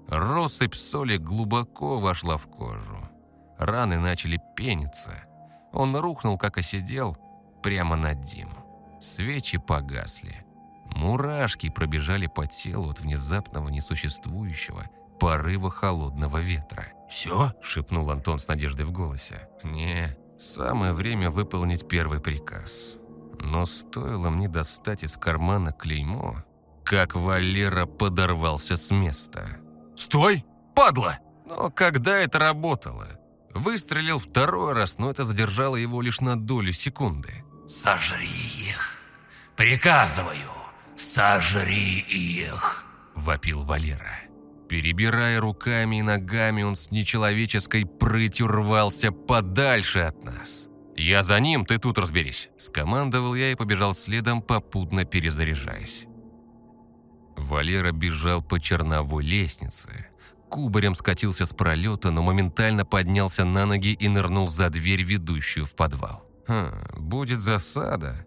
Россыпь соли глубоко вошла в кожу. Раны начали пениться. Он рухнул, как осидел, прямо над Диму. Свечи погасли. Мурашки пробежали по телу от внезапного несуществующего порыва холодного ветра. «Все?» – шепнул Антон с надеждой в голосе. «Не, самое время выполнить первый приказ. Но стоило мне достать из кармана клеймо, как Валера подорвался с места. «Стой, падла!» Но когда это работало? Выстрелил второй раз, но это задержало его лишь на долю секунды. «Сожри их! Приказываю, сожри их!» – вопил Валера. Перебирая руками и ногами, он с нечеловеческой прытью рвался подальше от нас. «Я за ним, ты тут разберись!» – скомандовал я и побежал следом, попутно перезаряжаясь. Валера бежал по черновой лестнице. Кубарем скатился с пролета, но моментально поднялся на ноги и нырнул за дверь, ведущую в подвал. Хм, будет засада.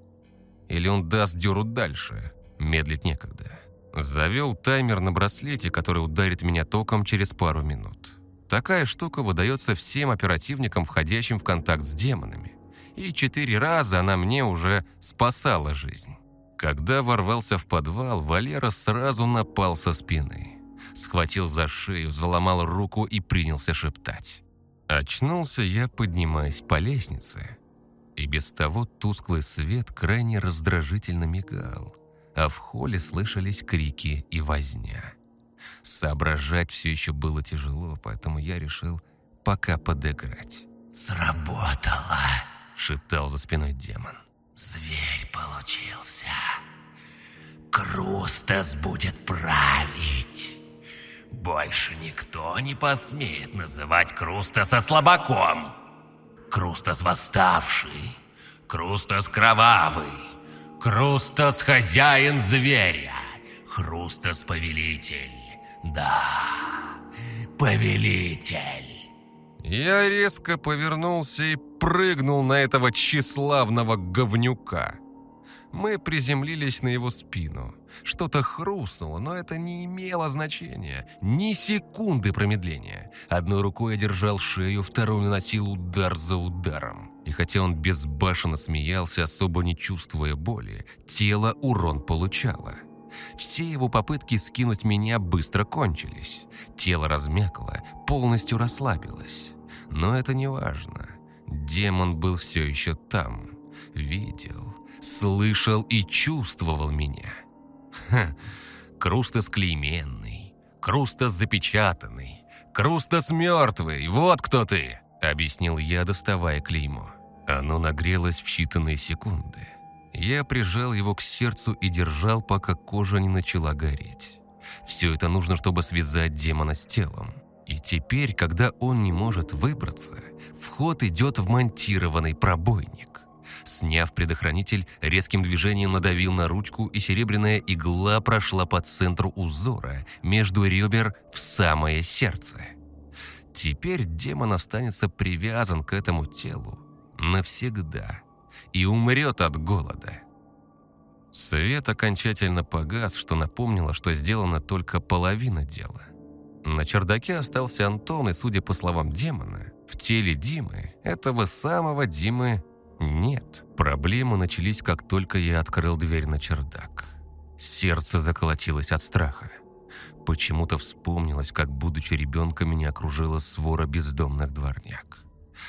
Или он даст дёру дальше. Медлить некогда. Завел таймер на браслете, который ударит меня током через пару минут. Такая штука выдается всем оперативникам, входящим в контакт с демонами. И четыре раза она мне уже спасала жизнь. Когда ворвался в подвал, Валера сразу напал со спины. Схватил за шею, заломал руку и принялся шептать. Очнулся я, поднимаясь по лестнице, и без того тусклый свет крайне раздражительно мигал, а в холле слышались крики и возня. Соображать все еще было тяжело, поэтому я решил пока подыграть. «Сработало!» — шептал за спиной демон. «Зверь получился. Крустас будет править. Больше никто не посмеет называть Крустаса слабаком. Крустас восставший, Крустас кровавый, Крустас хозяин зверя, Хрустас повелитель. Да, повелитель. Я резко повернулся и прыгнул на этого тщеславного говнюка. Мы приземлились на его спину. Что-то хрустнуло, но это не имело значения. Ни секунды промедления. Одной рукой я держал шею, второй наносил удар за ударом. И хотя он безбашенно смеялся, особо не чувствуя боли, тело урон получало. Все его попытки скинуть меня быстро кончились. Тело размякло, полностью расслабилось. Но это не важно. Демон был все еще там. Видел, слышал и чувствовал меня. Ха, Крустас клейменный, Крустас запечатанный, Крустас мертвый, вот кто ты!» — объяснил я, доставая клеймо. Оно нагрелось в считанные секунды. Я прижал его к сердцу и держал, пока кожа не начала гореть. Все это нужно, чтобы связать демона с телом. И теперь, когда он не может выбраться, вход идет в монтированный пробойник. Сняв предохранитель, резким движением надавил на ручку, и серебряная игла прошла по центру узора, между ребер в самое сердце. Теперь демон останется привязан к этому телу навсегда и умрет от голода. Свет окончательно погас, что напомнило, что сделана только половина дела. На чердаке остался Антон, и, судя по словам демона, в теле Димы, этого самого Димы, нет. Проблемы начались, как только я открыл дверь на чердак. Сердце заколотилось от страха. Почему-то вспомнилось, как, будучи ребенком, меня окружила свора бездомных дворняк.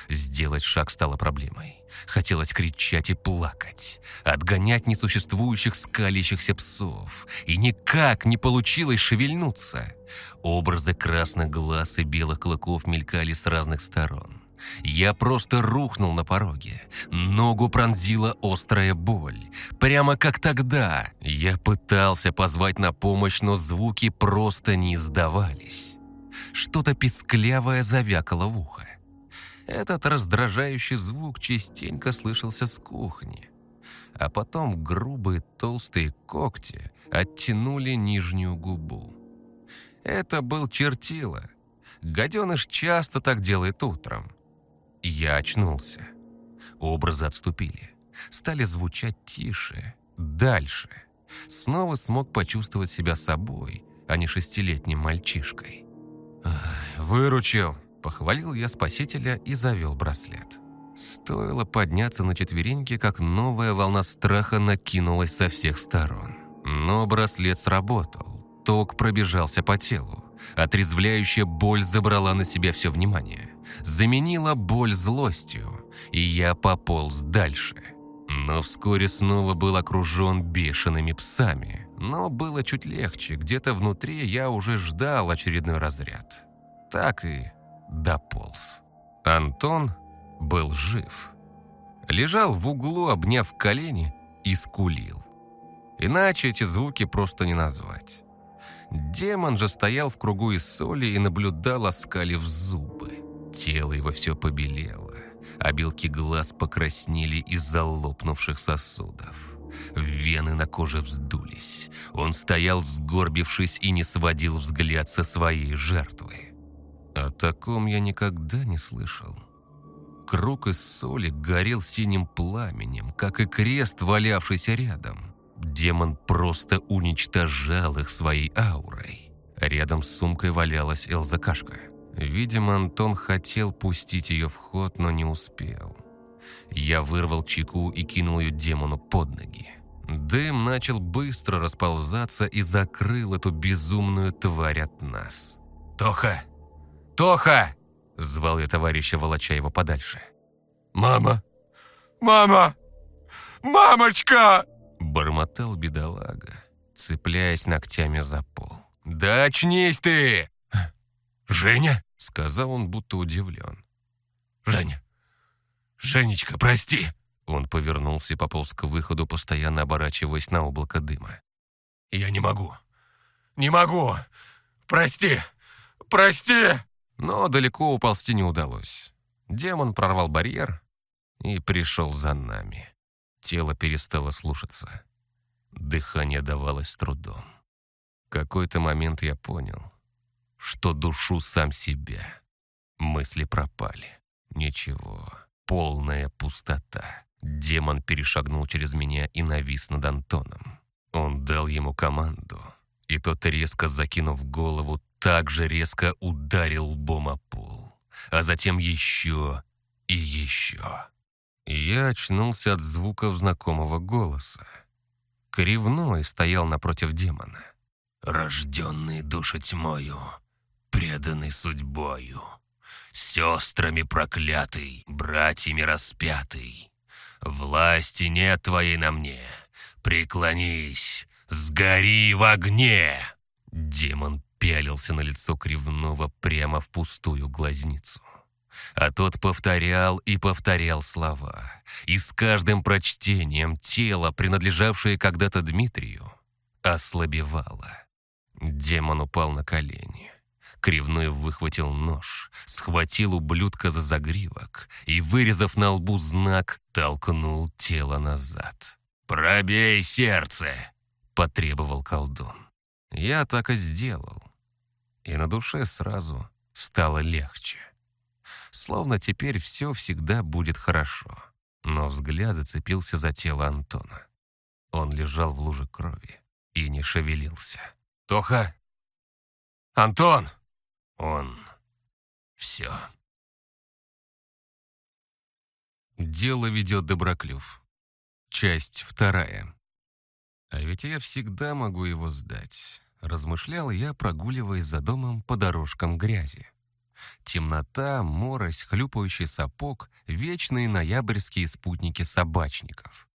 Сделать шаг стало проблемой. Хотелось кричать и плакать, отгонять несуществующих скалящихся псов. И никак не получилось шевельнуться. Образы красных глаз и белых клыков мелькали с разных сторон. Я просто рухнул на пороге. Ногу пронзила острая боль. Прямо как тогда. Я пытался позвать на помощь, но звуки просто не издавались. Что-то писклявое завякало в ухо. Этот раздражающий звук частенько слышался с кухни. А потом грубые толстые когти оттянули нижнюю губу. Это был чертила. Гаденыш часто так делает утром. Я очнулся. Образы отступили. Стали звучать тише, дальше. Снова смог почувствовать себя собой, а не шестилетним мальчишкой. «Выручил!» Похвалил я спасителя и завел браслет. Стоило подняться на четвереньки, как новая волна страха накинулась со всех сторон. Но браслет сработал. Ток пробежался по телу. Отрезвляющая боль забрала на себя все внимание. Заменила боль злостью, и я пополз дальше. Но вскоре снова был окружен бешеными псами. Но было чуть легче, где-то внутри я уже ждал очередной разряд. Так и дополз. Антон был жив. Лежал в углу, обняв колени, и скулил. Иначе эти звуки просто не назвать. Демон же стоял в кругу из соли и наблюдал, оскалив зубы. Тело его все побелело, а белки глаз покраснели из-за лопнувших сосудов. Вены на коже вздулись. Он стоял, сгорбившись, и не сводил взгляд со своей жертвы. О таком я никогда не слышал. Круг из соли горел синим пламенем, как и крест, валявшийся рядом. Демон просто уничтожал их своей аурой. Рядом с сумкой валялась Элза Кашка. Видимо, Антон хотел пустить ее в ход, но не успел. Я вырвал чеку и кинул ее демону под ноги. Дым начал быстро расползаться и закрыл эту безумную тварь от нас. «Тоха!» «Тоха!» – звал я товарища, волоча его подальше. «Мама! Мама! Мамочка!» – бормотал бедолага, цепляясь ногтями за пол. «Да очнись ты!» «Женя?» – сказал он, будто удивлен. «Женя! Женечка, прости!» Он повернулся и пополз к выходу, постоянно оборачиваясь на облако дыма. «Я не могу! Не могу! Прости! Прости!» Но далеко уползти не удалось. Демон прорвал барьер и пришел за нами. Тело перестало слушаться. Дыхание давалось трудом. В какой-то момент я понял, что душу сам себя. Мысли пропали. Ничего. Полная пустота. Демон перешагнул через меня и навис над Антоном. Он дал ему команду, и тот, резко закинув голову, также резко ударил лбом о пол, а затем еще и еще. Я очнулся от звуков знакомого голоса. Кривной стоял напротив демона. «Рожденный душа тьмою, преданный судьбою, сестрами проклятый, братьями распятый, «Власти нет твоей на мне. Преклонись, сгори в огне!» Демон пялился на лицо Кривного прямо в пустую глазницу. А тот повторял и повторял слова. И с каждым прочтением тело, принадлежавшее когда-то Дмитрию, ослабевало. Демон упал на колени. Кривной выхватил нож, схватил ублюдка за загривок и, вырезав на лбу знак, толкнул тело назад. «Пробей сердце!» — потребовал колдун. Я так и сделал. И на душе сразу стало легче. Словно теперь все всегда будет хорошо. Но взгляд зацепился за тело Антона. Он лежал в луже крови и не шевелился. «Тоха! Антон!» Он... Все. Дело ведет Доброклюв. Часть вторая. А ведь я всегда могу его сдать. Размышлял я, прогуливаясь за домом по дорожкам грязи. Темнота, морось, хлюпающий сапог — вечные ноябрьские спутники собачников.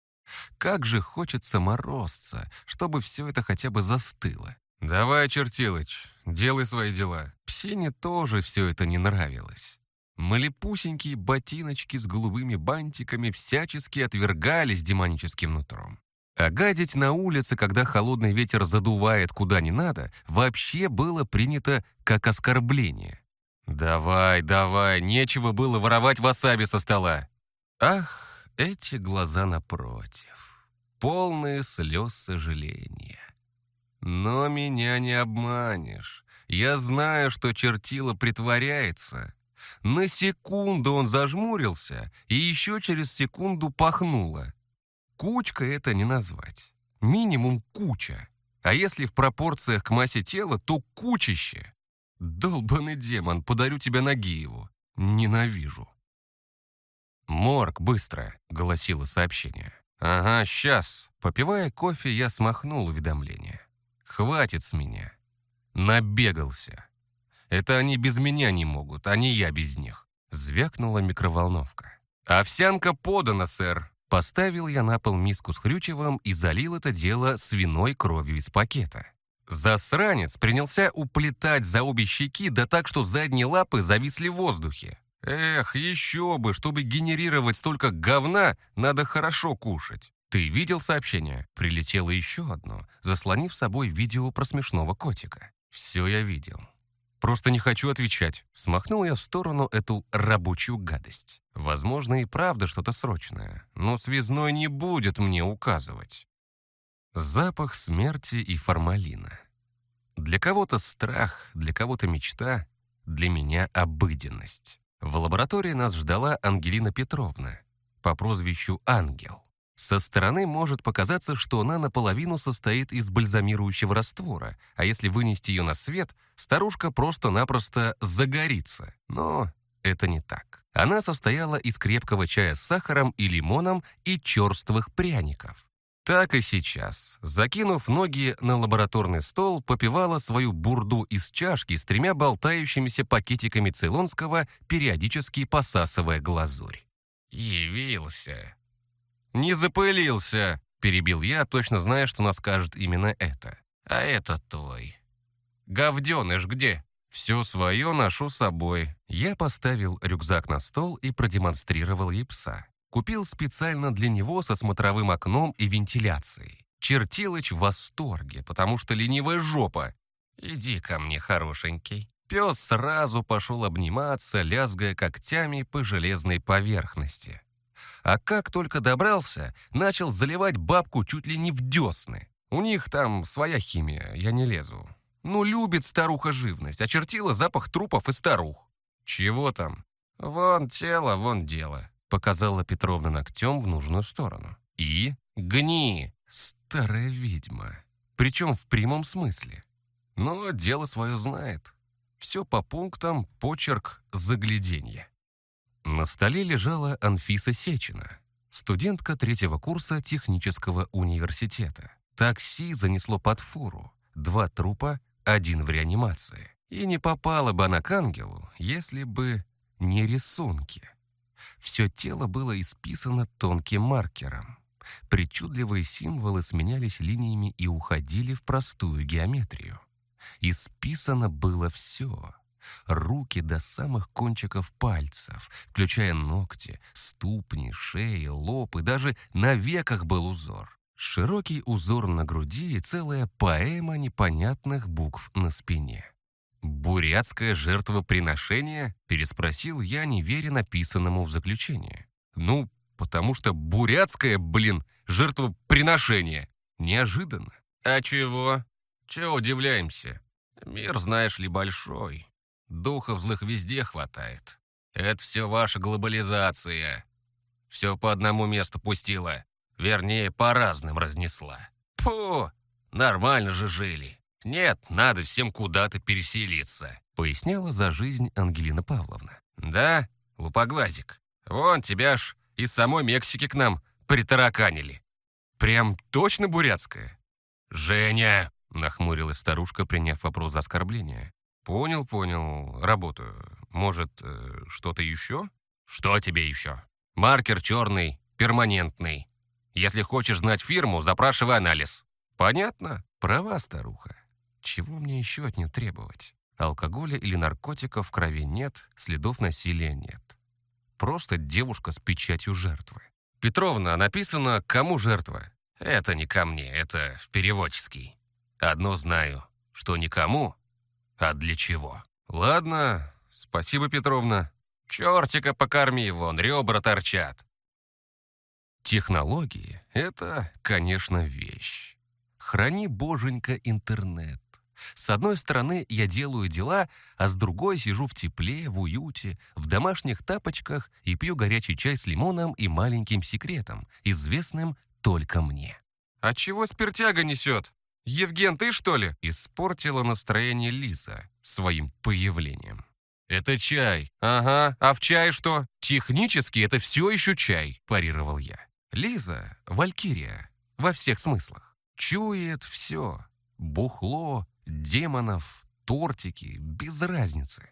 Как же хочется морозца, чтобы все это хотя бы застыло. «Давай, Чертилыч, делай свои дела». Псине тоже все это не нравилось. Малепусенькие ботиночки с голубыми бантиками всячески отвергались демоническим нутром. А гадить на улице, когда холодный ветер задувает куда не надо, вообще было принято как оскорбление. «Давай, давай, нечего было воровать васаби со стола». Ах, эти глаза напротив, полные слез сожаления. Но меня не обманешь. Я знаю, что чертила притворяется. На секунду он зажмурился, и еще через секунду пахнуло. Кучка это не назвать. Минимум куча. А если в пропорциях к массе тела, то кучище. Долбанный демон, подарю тебе Нагиеву. Ненавижу. «Морг, быстро!» — голосило сообщение. «Ага, сейчас». Попивая кофе, я смахнул уведомление. «Хватит с меня». Набегался. Это они без меня не могут, а не я без них. Звякнула микроволновка. «Овсянка подана, сэр!» Поставил я на пол миску с хрючевым и залил это дело свиной кровью из пакета. Засранец принялся уплетать за обе щеки, да так, что задние лапы зависли в воздухе. Эх, еще бы, чтобы генерировать столько говна, надо хорошо кушать. Ты видел сообщение? Прилетело еще одно, заслонив собой видео про смешного котика. Все я видел. Просто не хочу отвечать. Смахнул я в сторону эту рабочую гадость. Возможно, и правда что-то срочное, но связной не будет мне указывать. Запах смерти и формалина. Для кого-то страх, для кого-то мечта, для меня обыденность. В лаборатории нас ждала Ангелина Петровна по прозвищу Ангел. Со стороны может показаться, что она наполовину состоит из бальзамирующего раствора, а если вынести ее на свет, старушка просто-напросто загорится. Но это не так. Она состояла из крепкого чая с сахаром и лимоном и черствых пряников. Так и сейчас, закинув ноги на лабораторный стол, попивала свою бурду из чашки с тремя болтающимися пакетиками цейлонского, периодически посасывая глазурь. «Явился», «Не запылился», — перебил я, точно зная, что нас скажет именно это. «А это твой». «Говденыш где?» «Все свое ношу с собой». Я поставил рюкзак на стол и продемонстрировал ей пса. Купил специально для него со смотровым окном и вентиляцией. Чертилыч в восторге, потому что ленивая жопа. «Иди ко мне, хорошенький». Пес сразу пошел обниматься, лязгая когтями по железной поверхности а как только добрался, начал заливать бабку чуть ли не в десны. У них там своя химия, я не лезу. Ну, любит старуха живность, очертила запах трупов и старух. Чего там? Вон тело, вон дело, показала Петровна ногтем в нужную сторону. И? Гни, старая ведьма. Причем в прямом смысле. Но дело свое знает. Все по пунктам, почерк, загляденье. На столе лежала Анфиса Сечина, студентка третьего курса технического университета. Такси занесло под фуру. Два трупа, один в реанимации. И не попала бы она к ангелу, если бы не рисунки. Все тело было исписано тонким маркером. Причудливые символы сменялись линиями и уходили в простую геометрию. Исписано было все. Руки до самых кончиков пальцев, включая ногти, ступни, шеи, лоб и даже на веках был узор. Широкий узор на груди и целая поэма непонятных букв на спине. «Бурятское жертвоприношение?» — переспросил я, не веря написанному в заключении. «Ну, потому что бурятское, блин, жертвоприношение. Неожиданно». «А чего? Чего удивляемся? Мир, знаешь ли, большой. Духов злых везде хватает. Это все ваша глобализация. Все по одному месту пустила. Вернее, по разным разнесла. Фу, нормально же жили. Нет, надо всем куда-то переселиться», — поясняла за жизнь Ангелина Павловна. «Да, лупоглазик, вон тебя ж из самой Мексики к нам притараканили. Прям точно бурятская?» «Женя!» — нахмурилась старушка, приняв вопрос за оскорбление. «Понял, понял. Работаю. Может, э, что-то еще?» «Что тебе еще?» «Маркер черный, перманентный. Если хочешь знать фирму, запрашивай анализ». «Понятно? Права, старуха. Чего мне еще от нее требовать? Алкоголя или наркотиков в крови нет, следов насилия нет. Просто девушка с печатью жертвы. «Петровна, написано «Кому жертва?» Это не ко мне, это в переводческий. Одно знаю, что никому, а для чего. Ладно, спасибо, Петровна. Чертика покорми, вон, ребра торчат. Технологии — это, конечно, вещь. Храни, боженька, интернет. С одной стороны, я делаю дела, а с другой сижу в тепле, в уюте, в домашних тапочках и пью горячий чай с лимоном и маленьким секретом, известным только мне. «От чего спиртяга несет? Евген, ты что ли?» Испортила настроение Лиза своим появлением. «Это чай. Ага, а в чае что? Технически это все еще чай», парировал я. Лиза — валькирия во всех смыслах. Чует все. Бухло, демонов, тортики, без разницы.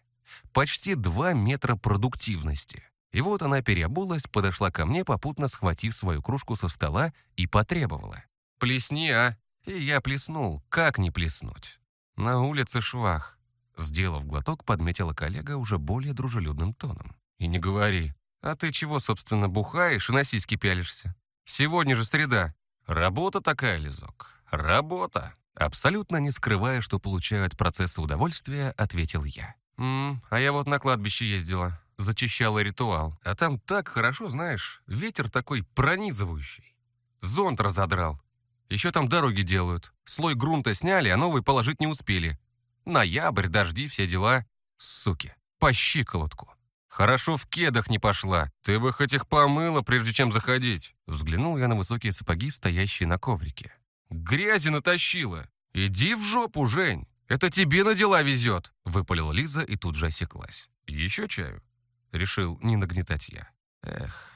Почти два метра продуктивности. И вот она переобулась, подошла ко мне, попутно схватив свою кружку со стола и потребовала. «Плесни, а!» И я плеснул. Как не плеснуть? На улице швах. Сделав глоток, подметила коллега уже более дружелюбным тоном. «И не говори. А ты чего, собственно, бухаешь и на сиськи пялишься? Сегодня же среда. Работа такая, Лизок. Работа. Абсолютно не скрывая, что получаю от процесса удовольствия, ответил я. «М а я вот на кладбище ездила. Зачищала ритуал. А там так хорошо, знаешь, ветер такой пронизывающий. Зонт разодрал. Еще там дороги делают. Слой грунта сняли, а новый положить не успели. Ноябрь, дожди, все дела. Суки, по щиколотку. «Хорошо в кедах не пошла. Ты бы хоть их помыла, прежде чем заходить». Взглянул я на высокие сапоги, стоящие на коврике. «Грязи натащила. Иди в жопу, Жень. Это тебе на дела везет», — выпалила Лиза и тут же осеклась. «Еще чаю?» — решил не нагнетать я. «Эх,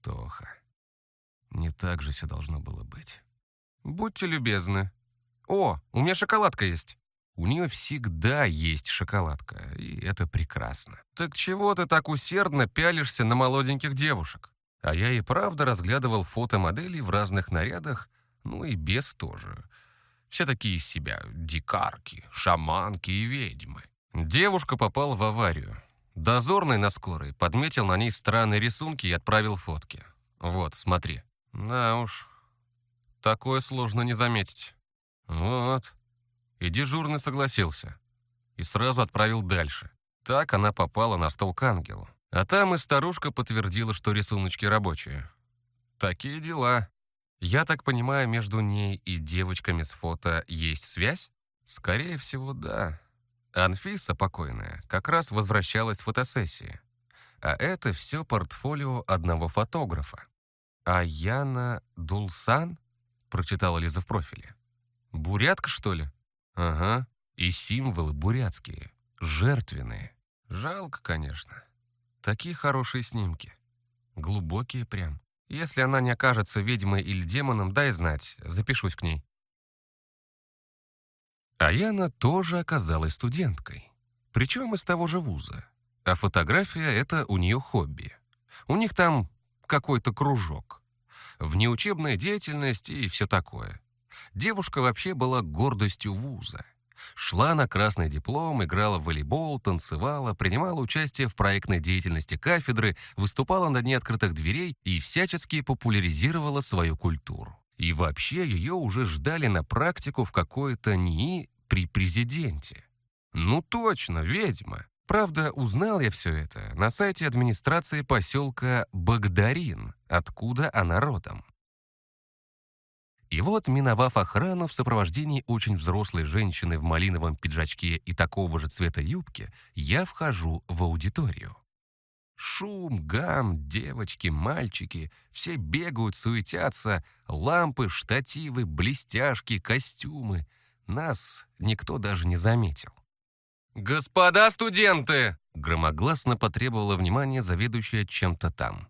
Тоха, не так же все должно было быть». «Будьте любезны. О, у меня шоколадка есть». У нее всегда есть шоколадка, и это прекрасно. Так чего ты так усердно пялишься на молоденьких девушек? А я и правда разглядывал фото моделей в разных нарядах, ну и без тоже. Все такие из себя дикарки, шаманки и ведьмы. Девушка попала в аварию. Дозорный на скорой подметил на ней странные рисунки и отправил фотки. Вот, смотри. Да уж, такое сложно не заметить. Вот. И дежурный согласился. И сразу отправил дальше. Так она попала на стол к ангелу. А там и старушка подтвердила, что рисуночки рабочие. Такие дела. Я так понимаю, между ней и девочками с фото есть связь? Скорее всего, да. Анфиса, покойная, как раз возвращалась с фотосессии. А это все портфолио одного фотографа. А Яна Дулсан? Прочитала Лиза в профиле. Бурятка, что ли? Ага, и символы бурятские, жертвенные. Жалко, конечно. Такие хорошие снимки. Глубокие прям. Если она не окажется ведьмой или демоном, дай знать, запишусь к ней. А Яна тоже оказалась студенткой. Причем из того же вуза. А фотография — это у нее хобби. У них там какой-то кружок. Внеучебная деятельность и все такое. Девушка вообще была гордостью вуза. Шла на красный диплом, играла в волейбол, танцевала, принимала участие в проектной деятельности кафедры, выступала на дне открытых дверей и всячески популяризировала свою культуру. И вообще ее уже ждали на практику в какое-то НИИ при президенте. Ну точно, ведьма. Правда, узнал я все это на сайте администрации поселка Багдарин, откуда она родом. И вот, миновав охрану в сопровождении очень взрослой женщины в малиновом пиджачке и такого же цвета юбки, я вхожу в аудиторию. Шум, гам, девочки, мальчики, все бегают, суетятся, лампы, штативы, блестяшки, костюмы. Нас никто даже не заметил. «Господа студенты!» — громогласно потребовала внимания заведующая чем-то там.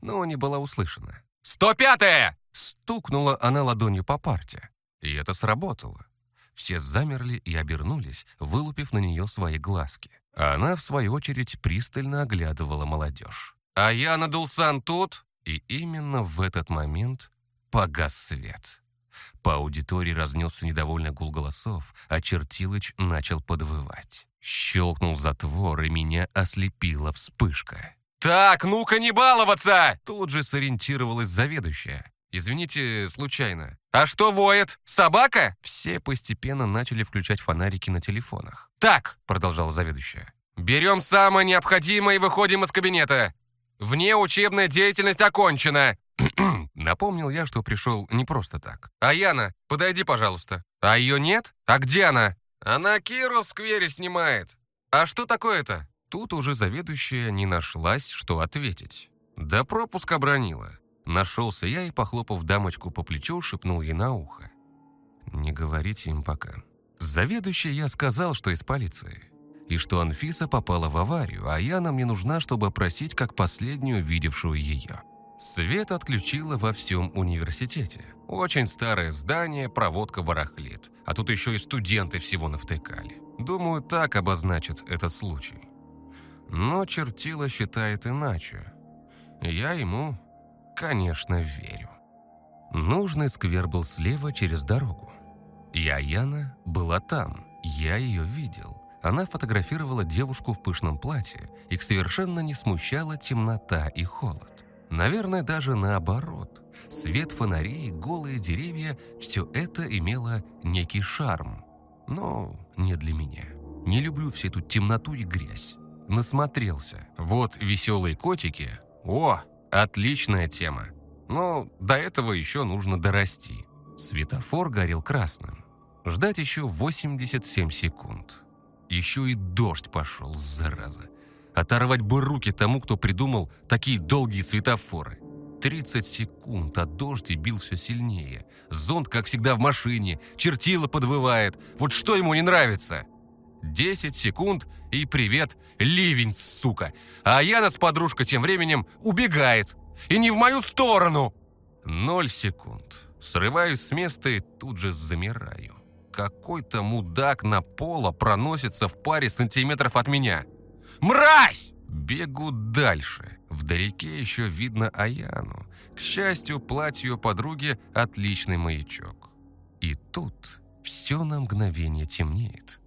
Но не была услышана. «Сто пятое!» Стукнула она ладонью по парте. И это сработало. Все замерли и обернулись, вылупив на нее свои глазки. А она, в свою очередь, пристально оглядывала молодежь. «А я надулсан тут?» И именно в этот момент погас свет. По аудитории разнесся недовольный гул голосов, а Чертилыч начал подвывать. Щелкнул затвор, и меня ослепила вспышка. «Так, ну-ка не баловаться!» Тут же сориентировалась заведующая. «Извините, случайно. А что воет? Собака?» Все постепенно начали включать фонарики на телефонах. «Так», — продолжала заведующая, «берем самое необходимое и выходим из кабинета. Вне учебная деятельность окончена». [CLEARS THROAT] Напомнил я, что пришел не просто так. «Аяна, подойди, пожалуйста». «А ее нет? А где она?» «Она Киру в сквере снимает». «А что такое-то?» Тут уже заведующая не нашлась, что ответить. Да пропуск обронила. Нашелся я и, похлопав дамочку по плечу, шепнул ей на ухо. «Не говорите им пока». Заведующий я сказал, что из полиции. И что Анфиса попала в аварию, а Яна мне нужна, чтобы опросить как последнюю видевшую ее. Свет отключила во всем университете. Очень старое здание, проводка барахлит. А тут еще и студенты всего навтыкали. Думаю, так обозначит этот случай. Но Чертила считает иначе. Я ему Конечно, верю. Нужный сквер был слева через дорогу. Я, Яна, была там. Я ее видел. Она фотографировала девушку в пышном платье. Их совершенно не смущала темнота и холод. Наверное, даже наоборот. Свет фонарей, голые деревья – все это имело некий шарм. Но не для меня. Не люблю всю эту темноту и грязь. Насмотрелся. Вот веселые котики. О, Отличная тема. Но до этого еще нужно дорасти. Светофор горел красным. Ждать еще 87 секунд. Еще и дождь пошел, зараза. Оторвать бы руки тому, кто придумал такие долгие светофоры. 30 секунд, а дождь и бил все сильнее. Зонт, как всегда, в машине. Чертила подвывает. Вот что ему не нравится? 10 секунд и привет, ливень, сука. А Яна с подружкой тем временем убегает. И не в мою сторону. Ноль секунд. Срываюсь с места и тут же замираю. Какой-то мудак на поло проносится в паре сантиметров от меня. «Мразь!» Бегу дальше. Вдалеке еще видно Аяну. К счастью, платье подруги – отличный маячок. И тут все на мгновение темнеет.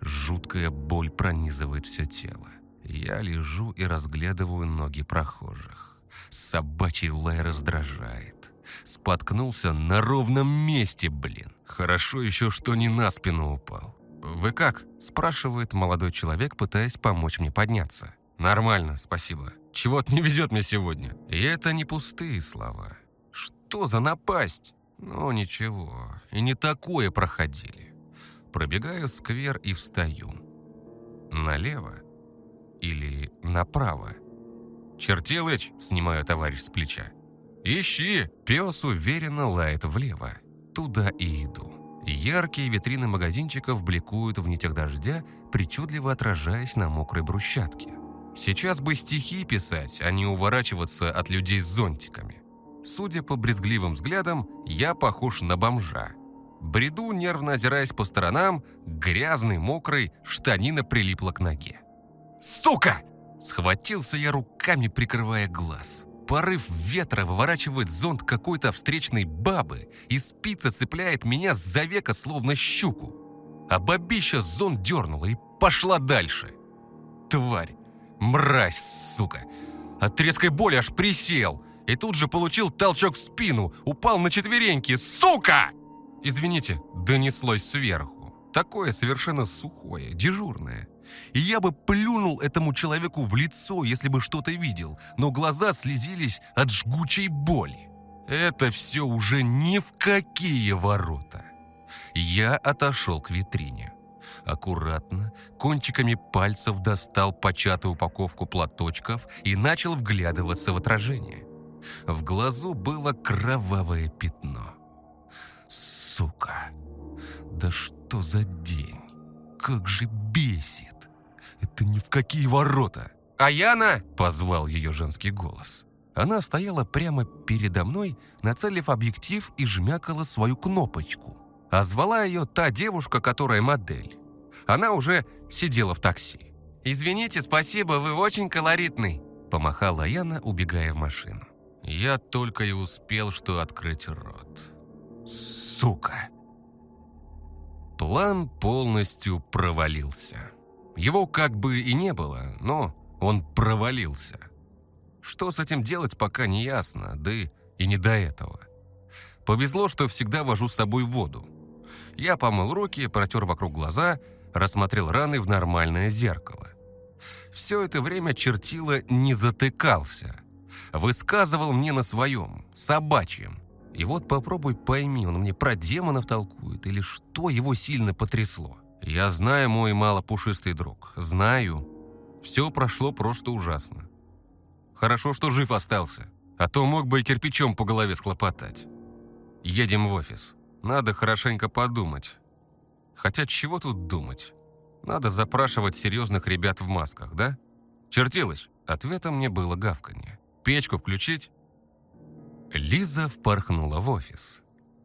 Жуткая боль пронизывает все тело. Я лежу и разглядываю ноги прохожих. Собачий лай раздражает. Споткнулся на ровном месте, блин. Хорошо еще, что не на спину упал. «Вы как?» – спрашивает молодой человек, пытаясь помочь мне подняться. «Нормально, спасибо. Чего-то не везет мне сегодня». И это не пустые слова. Что за напасть? Ну, ничего. И не такое проходили. Пробегаю сквер и встаю. Налево или направо? «Чертилыч!» — снимаю товарищ с плеча. «Ищи!» — пес уверенно лает влево. Туда и иду. Яркие витрины магазинчиков бликуют в нитях дождя, причудливо отражаясь на мокрой брусчатке. Сейчас бы стихи писать, а не уворачиваться от людей с зонтиками. Судя по брезгливым взглядам, я похож на бомжа. Бреду, нервно озираясь по сторонам, грязный, мокрый, штанина прилипла к ноге. «Сука!» Схватился я руками, прикрывая глаз. Порыв ветра выворачивает зонт какой-то встречной бабы, и спица цепляет меня за века, словно щуку. А бабища зонт дернула и пошла дальше. Тварь, мразь, сука. От резкой боли аж присел, и тут же получил толчок в спину, упал на четвереньки. Сука! Извините, донеслось сверху. Такое совершенно сухое, дежурное. И я бы плюнул этому человеку в лицо, если бы что-то видел, но глаза слезились от жгучей боли. Это все уже ни в какие ворота. Я отошел к витрине. Аккуратно, кончиками пальцев достал початую упаковку платочков и начал вглядываться в отражение. В глазу было кровавое пятно. Сука! Да что за день? Как же бесит! Это ни в какие ворота. «Аяна!» – позвал ее женский голос. Она стояла прямо передо мной, нацелив объектив и жмякала свою кнопочку. А звала ее та девушка, которая модель. Она уже сидела в такси. «Извините, спасибо, вы очень колоритный», – помахала Яна, убегая в машину. Я только и успел что открыть рот. Сука! План полностью провалился. Его как бы и не было, но он провалился. Что с этим делать, пока не ясно, да и не до этого. Повезло, что всегда вожу с собой воду. Я помыл руки, протер вокруг глаза, рассмотрел раны в нормальное зеркало. Все это время чертила не затыкался. Высказывал мне на своем, собачьем. И вот попробуй пойми, он мне про демонов толкует или что его сильно потрясло. Я знаю, мой малопушистый друг, знаю. Все прошло просто ужасно. Хорошо, что жив остался, а то мог бы и кирпичом по голове схлопотать. Едем в офис. Надо хорошенько подумать. Хотя чего тут думать? Надо запрашивать серьезных ребят в масках, да? Чертилось. Ответом мне было гавканье. Печку включить? Лиза впорхнула в офис.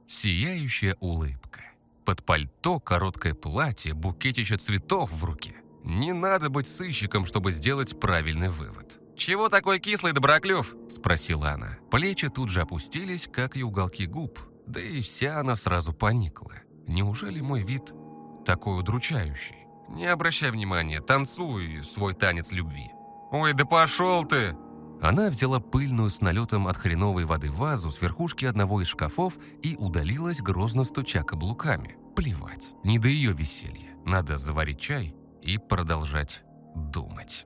Сияющая улыбка. Под пальто короткое платье, букетище цветов в руке. Не надо быть сыщиком, чтобы сделать правильный вывод. «Чего такой кислый доброклюв?» – спросила она. Плечи тут же опустились, как и уголки губ, да и вся она сразу поникла. Неужели мой вид такой удручающий? Не обращай внимания, танцуй свой танец любви. «Ой, да пошел ты!» Она взяла пыльную с налетом от хреновой воды вазу с верхушки одного из шкафов и удалилась, грозно стуча каблуками. Плевать, не до ее веселья. Надо заварить чай и продолжать думать.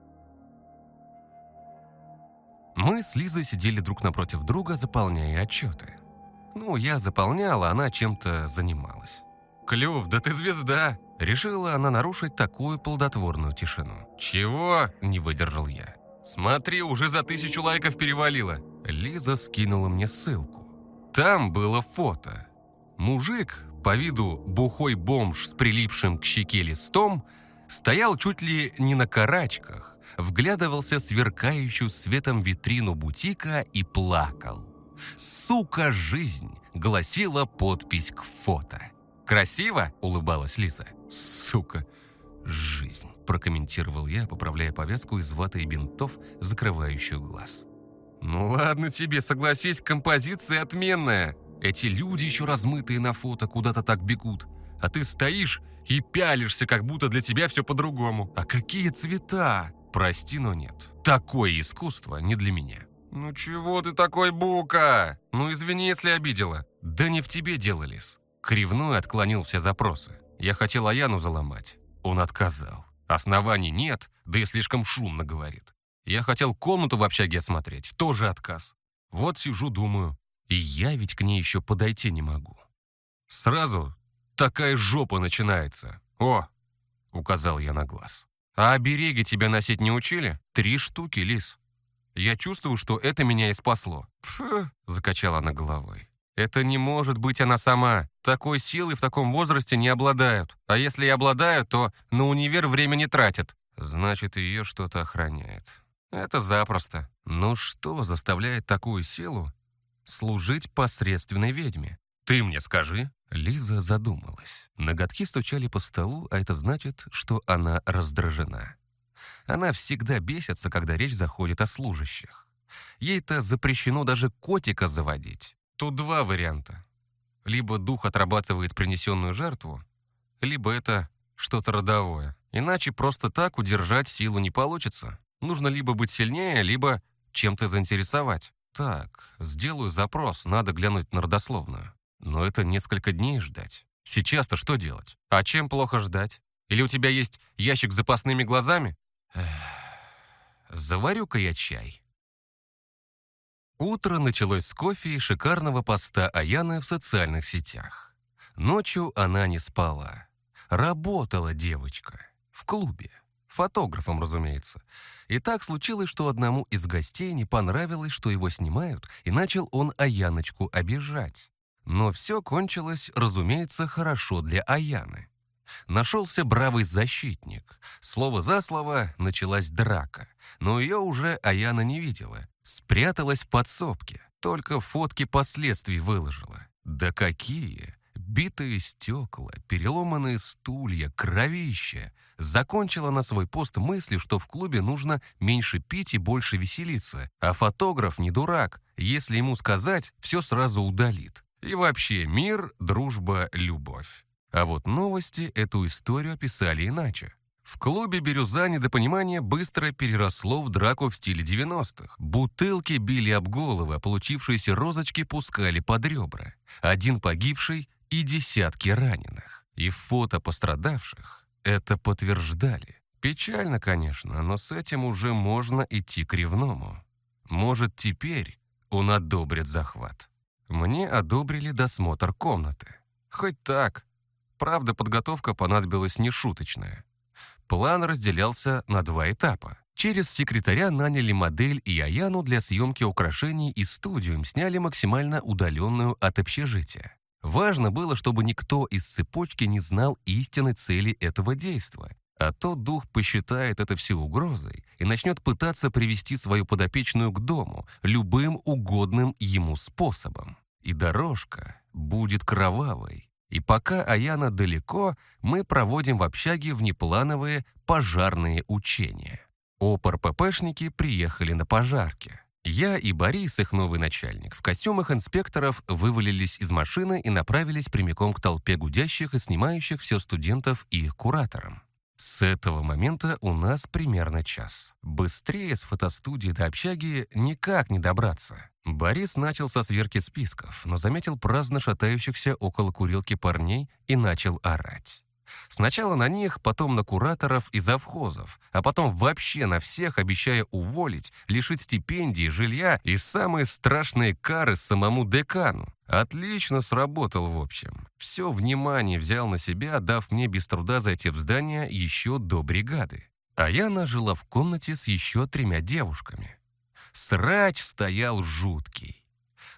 Мы с Лизой сидели друг напротив друга, заполняя отчеты. Ну, я заполняла, она чем-то занималась. «Клюв, да ты звезда!» Решила она нарушить такую плодотворную тишину. «Чего?» – не выдержал я. «Смотри, уже за тысячу лайков перевалило!» Лиза скинула мне ссылку. Там было фото. Мужик, по виду бухой бомж с прилипшим к щеке листом, стоял чуть ли не на карачках, вглядывался в сверкающую светом витрину бутика и плакал. «Сука, жизнь!» — гласила подпись к фото. «Красиво?» — улыбалась Лиза. «Сука, жизнь», – прокомментировал я, поправляя повязку из ваты и бинтов, закрывающую глаз. «Ну ладно тебе, согласись, композиция отменная. Эти люди еще размытые на фото куда-то так бегут, а ты стоишь и пялишься, как будто для тебя все по-другому. А какие цвета? Прости, но нет. Такое искусство не для меня». «Ну чего ты такой бука? Ну извини, если обидела». «Да не в тебе дело, Лис». Кривной отклонил все запросы. Я хотел Аяну заломать, он отказал. Оснований нет, да и слишком шумно говорит. Я хотел комнату в общаге осмотреть, тоже отказ. Вот сижу, думаю, и я ведь к ней еще подойти не могу. Сразу такая жопа начинается. О, указал я на глаз. А обереги тебя носить не учили? Три штуки, Лис. Я чувствую, что это меня и спасло. Фу, закачала она головой. Это не может быть она сама. Такой силой в таком возрасте не обладают. А если и обладают, то на универ время не тратят. Значит, ее что-то охраняет. Это запросто. Ну что заставляет такую силу служить посредственной ведьме? Ты мне скажи. Лиза задумалась. Ноготки стучали по столу, а это значит, что она раздражена. Она всегда бесится, когда речь заходит о служащих. Ей-то запрещено даже котика заводить. Тут два варианта. Либо дух отрабатывает принесенную жертву, либо это что-то родовое. Иначе просто так удержать силу не получится. Нужно либо быть сильнее, либо чем-то заинтересовать. Так, сделаю запрос, надо глянуть на родословную. Но это несколько дней ждать. Сейчас-то что делать? А чем плохо ждать? Или у тебя есть ящик с запасными глазами? Заварю-ка я чай. Утро началось с кофе и шикарного поста Аяны в социальных сетях. Ночью она не спала. Работала девочка. В клубе. Фотографом, разумеется. И так случилось, что одному из гостей не понравилось, что его снимают, и начал он Аяночку обижать. Но все кончилось, разумеется, хорошо для Аяны. Нашелся бравый защитник. Слово за слово началась драка. Но ее уже Аяна не видела. Спряталась в подсобке. Только фотки последствий выложила. Да какие! Битые стекла, переломанные стулья, кровища. Закончила на свой пост мыслью, что в клубе нужно меньше пить и больше веселиться. А фотограф не дурак. Если ему сказать, все сразу удалит. И вообще мир, дружба, любовь. А вот новости эту историю описали иначе. В клубе «Бирюза» недопонимание быстро переросло в драку в стиле 90-х. Бутылки били об головы, а получившиеся розочки пускали под ребра. Один погибший и десятки раненых. И фото пострадавших это подтверждали. Печально, конечно, но с этим уже можно идти к ревному. Может, теперь он одобрит захват. Мне одобрили досмотр комнаты. Хоть так. Правда, подготовка понадобилась нешуточная. План разделялся на два этапа. Через секретаря наняли модель и Аяну для съемки украшений и студию сняли максимально удаленную от общежития. Важно было, чтобы никто из цепочки не знал истинной цели этого действа, а то дух посчитает это все угрозой и начнет пытаться привести свою подопечную к дому любым угодным ему способом. И дорожка будет кровавой. И пока Аяна далеко, мы проводим в общаге внеплановые пожарные учения. Опор-ППшники приехали на пожарки. Я и Борис, их новый начальник, в костюмах инспекторов вывалились из машины и направились прямиком к толпе гудящих и снимающих все студентов и их кураторам. С этого момента у нас примерно час. Быстрее с фотостудии до общаги никак не добраться. Борис начал со сверки списков, но заметил праздно шатающихся около курилки парней и начал орать. Сначала на них, потом на кураторов и завхозов, а потом вообще на всех, обещая уволить, лишить стипендии, жилья и самые страшные кары самому декану. Отлично сработал, в общем. Все внимание взял на себя, дав мне без труда зайти в здание еще до бригады. А я жила в комнате с еще тремя девушками. Срач стоял жуткий.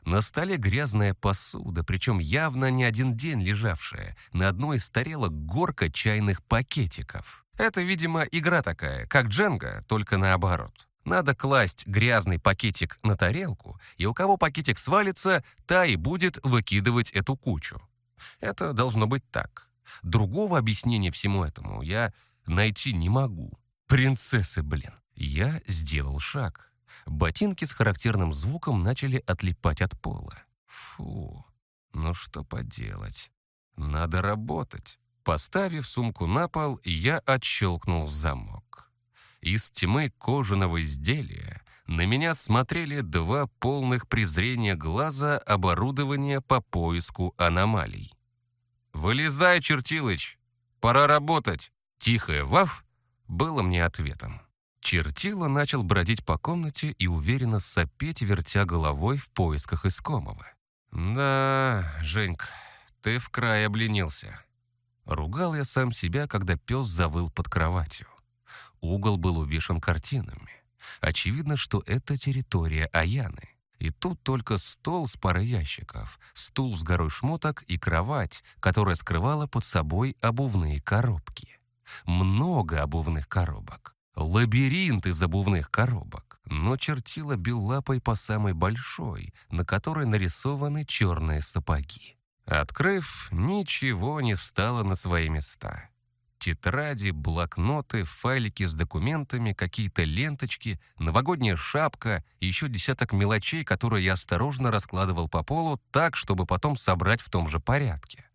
На столе грязная посуда, причем явно не один день лежавшая. На одной из тарелок горка чайных пакетиков. Это, видимо, игра такая, как дженга, только наоборот. Надо класть грязный пакетик на тарелку, и у кого пакетик свалится, та и будет выкидывать эту кучу. Это должно быть так. Другого объяснения всему этому я найти не могу. Принцессы, блин. Я сделал шаг. Ботинки с характерным звуком начали отлипать от пола. Фу, ну что поделать. Надо работать. Поставив сумку на пол, я отщелкнул замок. Из тьмы кожаного изделия на меня смотрели два полных презрения глаза оборудования по поиску аномалий. «Вылезай, Чертилыч! Пора работать!» Тихое «Ваф» было мне ответом. Чертила начал бродить по комнате и уверенно сопеть, вертя головой в поисках искомого. «Да, Женька, ты в край обленился». Ругал я сам себя, когда пес завыл под кроватью. Угол был увешан картинами. Очевидно, что это территория Аяны. И тут только стол с парой ящиков, стул с горой шмоток и кровать, которая скрывала под собой обувные коробки. Много обувных коробок лабиринт из обувных коробок, но чертила бил лапой по самой большой, на которой нарисованы черные сапоги. Открыв, ничего не встало на свои места. Тетради, блокноты, файлики с документами, какие-то ленточки, новогодняя шапка еще десяток мелочей, которые я осторожно раскладывал по полу так, чтобы потом собрать в том же порядке.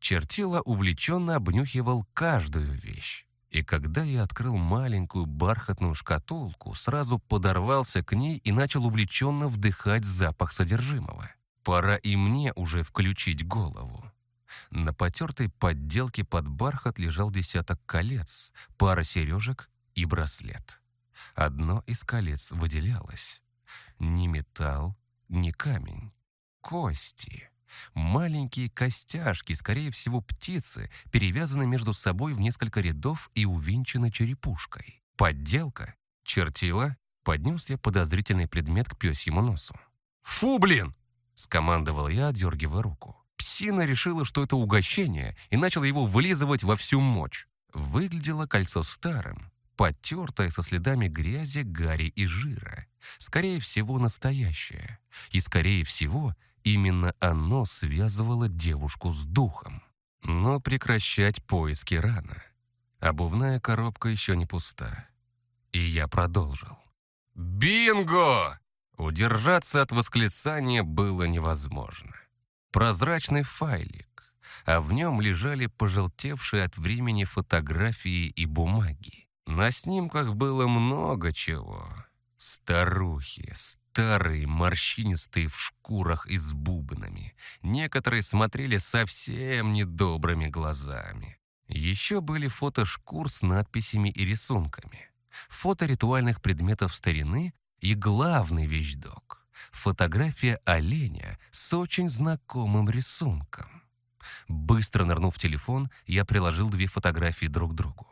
Чертила увлеченно обнюхивал каждую вещь. И когда я открыл маленькую бархатную шкатулку, сразу подорвался к ней и начал увлеченно вдыхать запах содержимого. Пора и мне уже включить голову. На потертой подделке под бархат лежал десяток колец, пара сережек и браслет. Одно из колец выделялось. Ни металл, ни камень. Кости. Маленькие костяшки, скорее всего, птицы, перевязаны между собой в несколько рядов и увенчаны черепушкой. Подделка. Чертила. Поднес я подозрительный предмет к пёсьему носу. «Фу, блин!» — скомандовал я, отдергивая руку. Псина решила, что это угощение, и начала его вылизывать во всю мощь. Выглядело кольцо старым, потертое со следами грязи, гари и жира. Скорее всего, настоящее. И, скорее всего, именно оно связывало девушку с духом. Но прекращать поиски рано. Обувная коробка еще не пуста. И я продолжил. «Бинго!» Удержаться от восклицания было невозможно прозрачный файлик, а в нем лежали пожелтевшие от времени фотографии и бумаги. На снимках было много чего. Старухи, старые, морщинистые в шкурах и с бубнами. Некоторые смотрели совсем недобрыми глазами. Еще были фото шкур с надписями и рисунками. Фото ритуальных предметов старины и главный вещдок фотография оленя с очень знакомым рисунком. Быстро нырнув в телефон, я приложил две фотографии друг к другу.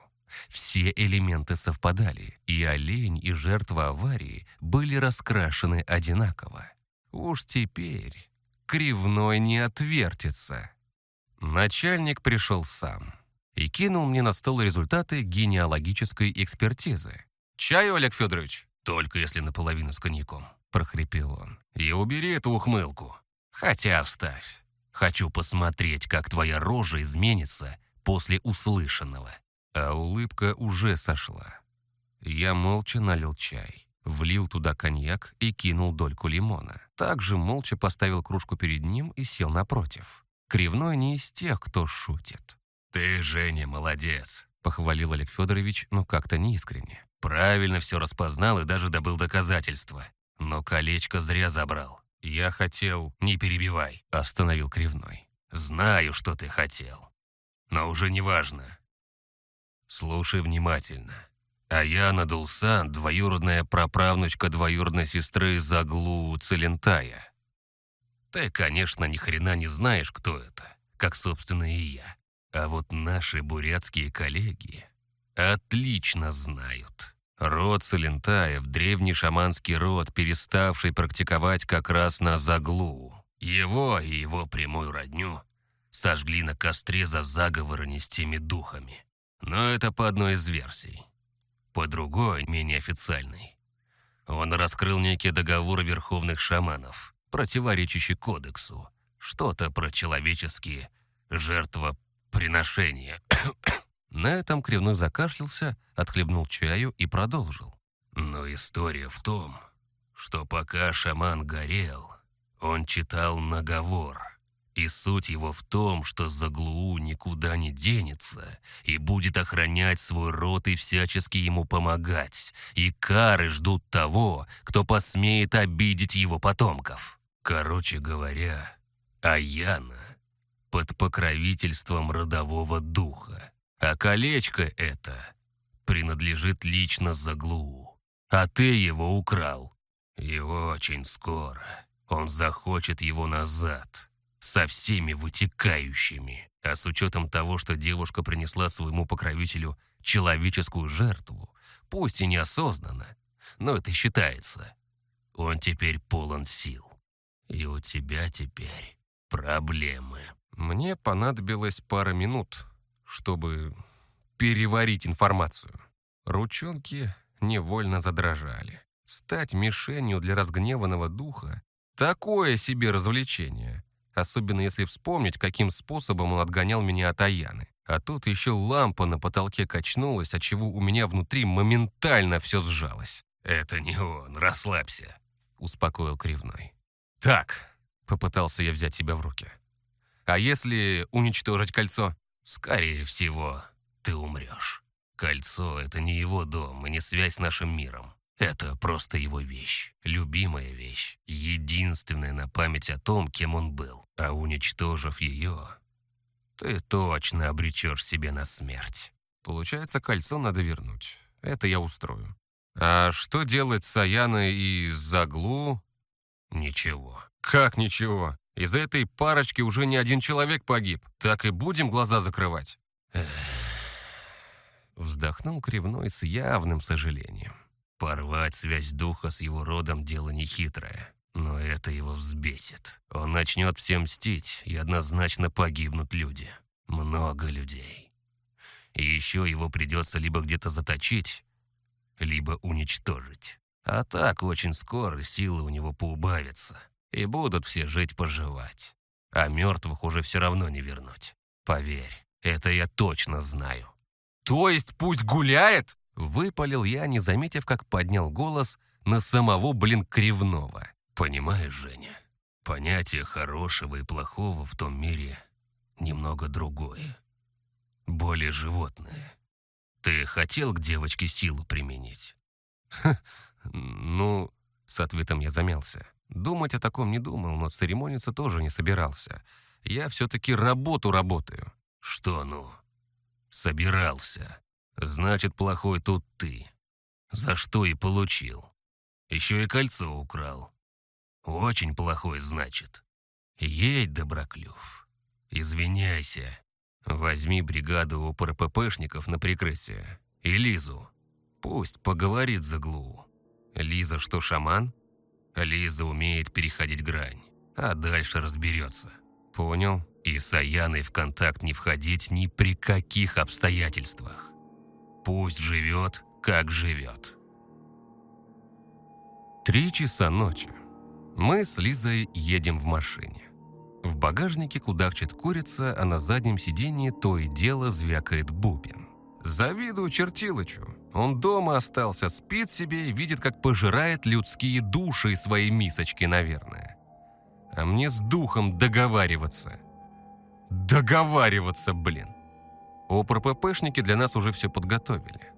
Все элементы совпадали, и олень, и жертва аварии были раскрашены одинаково. Уж теперь кривной не отвертится. Начальник пришел сам и кинул мне на стол результаты генеалогической экспертизы. «Чаю, Олег Федорович?» «Только если наполовину с коньяком», — прохрипел он. «И убери эту ухмылку. Хотя оставь. Хочу посмотреть, как твоя рожа изменится после услышанного». А улыбка уже сошла. Я молча налил чай, влил туда коньяк и кинул дольку лимона. Также молча поставил кружку перед ним и сел напротив. Кривной не из тех, кто шутит. «Ты, Женя, молодец», — похвалил Олег Федорович, но как-то неискренне. «Правильно все распознал и даже добыл доказательства. Но колечко зря забрал. Я хотел... Не перебивай, остановил Кривной. Знаю, что ты хотел. Но уже не важно. Слушай внимательно. А я Надулсан, двоюродная праправнучка двоюродной сестры Заглу Целентая. Ты, конечно, ни хрена не знаешь, кто это, как, собственно, и я. А вот наши бурятские коллеги отлично знают. Род Салентаев – древний шаманский род, переставший практиковать как раз на заглу. Его и его прямую родню сожгли на костре за заговоры с теми духами. Но это по одной из версий. По другой, менее официальной. Он раскрыл некий договор верховных шаманов, противоречащий кодексу. Что-то про человеческие жертвоприношения. [COUGHS] На этом Кривной закашлялся, отхлебнул чаю и продолжил. Но история в том, что пока шаман горел, он читал наговор. И суть его в том, что Заглуу никуда не денется и будет охранять свой род и всячески ему помогать. И кары ждут того, кто посмеет обидеть его потомков. Короче говоря, Аяна под покровительством родового духа. А колечко это принадлежит лично Заглу, а ты его украл. И очень скоро он захочет его назад, со всеми вытекающими. А с учетом того, что девушка принесла своему покровителю человеческую жертву, пусть и неосознанно, но это считается. Он теперь полон сил. И у тебя теперь проблемы. Мне понадобилось пара минут, чтобы переварить информацию. Ручонки невольно задрожали. Стать мишенью для разгневанного духа — такое себе развлечение. Особенно если вспомнить, каким способом он отгонял меня от Аяны. А тут еще лампа на потолке качнулась, отчего у меня внутри моментально все сжалось. «Это не он, расслабься», — успокоил Кривной. «Так», — попытался я взять себя в руки. «А если уничтожить кольцо?» «Скорее всего, ты умрешь. Кольцо — это не его дом и не связь с нашим миром. Это просто его вещь, любимая вещь, единственная на память о том, кем он был. А уничтожив ее, ты точно обречешь себе на смерть. Получается, кольцо надо вернуть. Это я устрою. А что делать с Аяной и Заглу? Ничего. Как ничего? Из-за этой парочки уже не один человек погиб. Так и будем глаза закрывать? Вздохнул Кривной с явным сожалением. Порвать связь духа с его родом – дело нехитрое. Но это его взбесит. Он начнет всем мстить, и однозначно погибнут люди. Много людей. И еще его придется либо где-то заточить, либо уничтожить. А так очень скоро силы у него поубавятся, и будут все жить-поживать. А мертвых уже все равно не вернуть. Поверь, это я точно знаю. То есть пусть гуляет? Выпалил я, не заметив, как поднял голос на самого, блин, Кривного. «Понимаешь, Женя, понятие хорошего и плохого в том мире немного другое. Более животное. Ты хотел к девочке силу применить?» «Ну...» — с ответом я замялся. Думать о таком не думал, но церемониться тоже не собирался. Я все-таки работу работаю. «Что ну?» «Собирался», Значит, плохой тут ты. За что и получил. Еще и кольцо украл. Очень плохой, значит. Едь, Доброклюв. Извиняйся. Возьми бригаду у ПРППшников на прикрытие. И Лизу. Пусть поговорит за Глу. Лиза что, шаман? Лиза умеет переходить грань, а дальше разберется. Понял. И с Аяной в контакт не входить ни при каких обстоятельствах. Пусть живет, как живет. Три часа ночи. Мы с Лизой едем в машине. В багажнике кудахчет курица, а на заднем сиденье то и дело звякает бубен. Завидую чертилычу. Он дома остался, спит себе и видит, как пожирает людские души своей мисочки, наверное. А мне с духом договариваться. Договариваться, блин. ОПРППшники для нас уже все подготовили.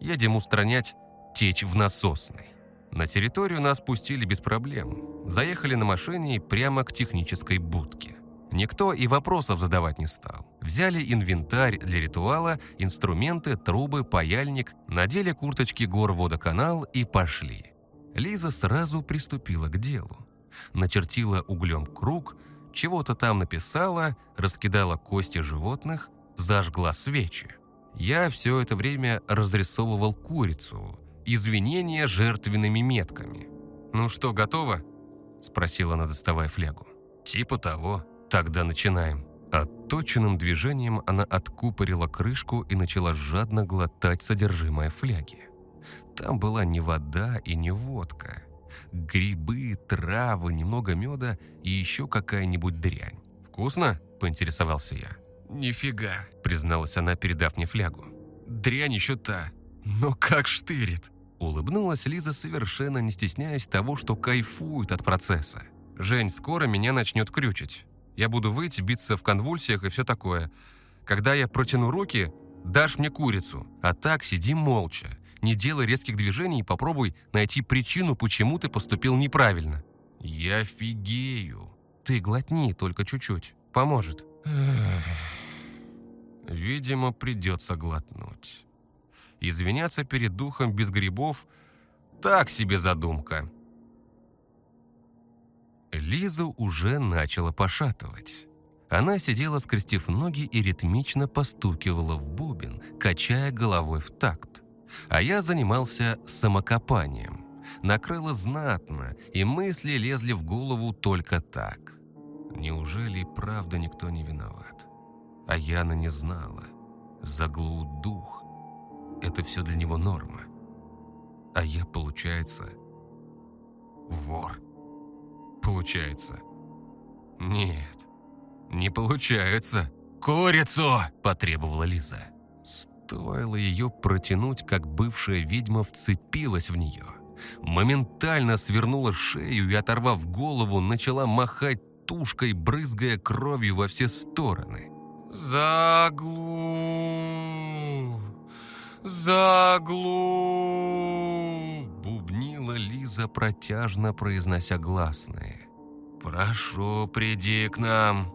Едем устранять течь в насосной. На территорию нас пустили без проблем. Заехали на машине прямо к технической будке. Никто и вопросов задавать не стал. Взяли инвентарь для ритуала, инструменты, трубы, паяльник, надели курточки гор водоканал и пошли. Лиза сразу приступила к делу. Начертила углем круг, чего-то там написала, раскидала кости животных, зажгла свечи. Я все это время разрисовывал курицу, извинения жертвенными метками. «Ну что, готово?» – спросила она, доставая флягу. «Типа того. Тогда начинаем». Отточенным движением она откупорила крышку и начала жадно глотать содержимое фляги. Там была не вода и не водка. Грибы, травы, немного меда и еще какая-нибудь дрянь. «Вкусно?» – поинтересовался я. «Нифига», — призналась она, передав мне флягу. «Дрянь еще та, но как штырит». Улыбнулась Лиза, совершенно не стесняясь того, что кайфует от процесса. «Жень, скоро меня начнет крючить. Я буду выть, биться в конвульсиях и все такое. Когда я протяну руки, дашь мне курицу, а так сиди молча. Не делай резких движений и попробуй найти причину, почему ты поступил неправильно». «Я фигею». «Ты глотни только чуть-чуть. Поможет». Видимо, придется глотнуть. Извиняться перед духом без грибов – так себе задумка. Лизу уже начала пошатывать. Она сидела, скрестив ноги и ритмично постукивала в бубен, качая головой в такт. А я занимался самокопанием. Накрыло знатно, и мысли лезли в голову только так. Неужели правда никто не виноват? А Яна не знала. Заглу дух. Это все для него норма. А я, получается, вор. Получается. Нет, не получается. курицу!» – потребовала Лиза. Стоило ее протянуть, как бывшая ведьма вцепилась в нее. Моментально свернула шею и, оторвав голову, начала махать тушкой, брызгая кровью во все стороны. «Заглу! Заглу!» Бубнила Лиза, протяжно произнося гласные. «Прошу, приди к нам!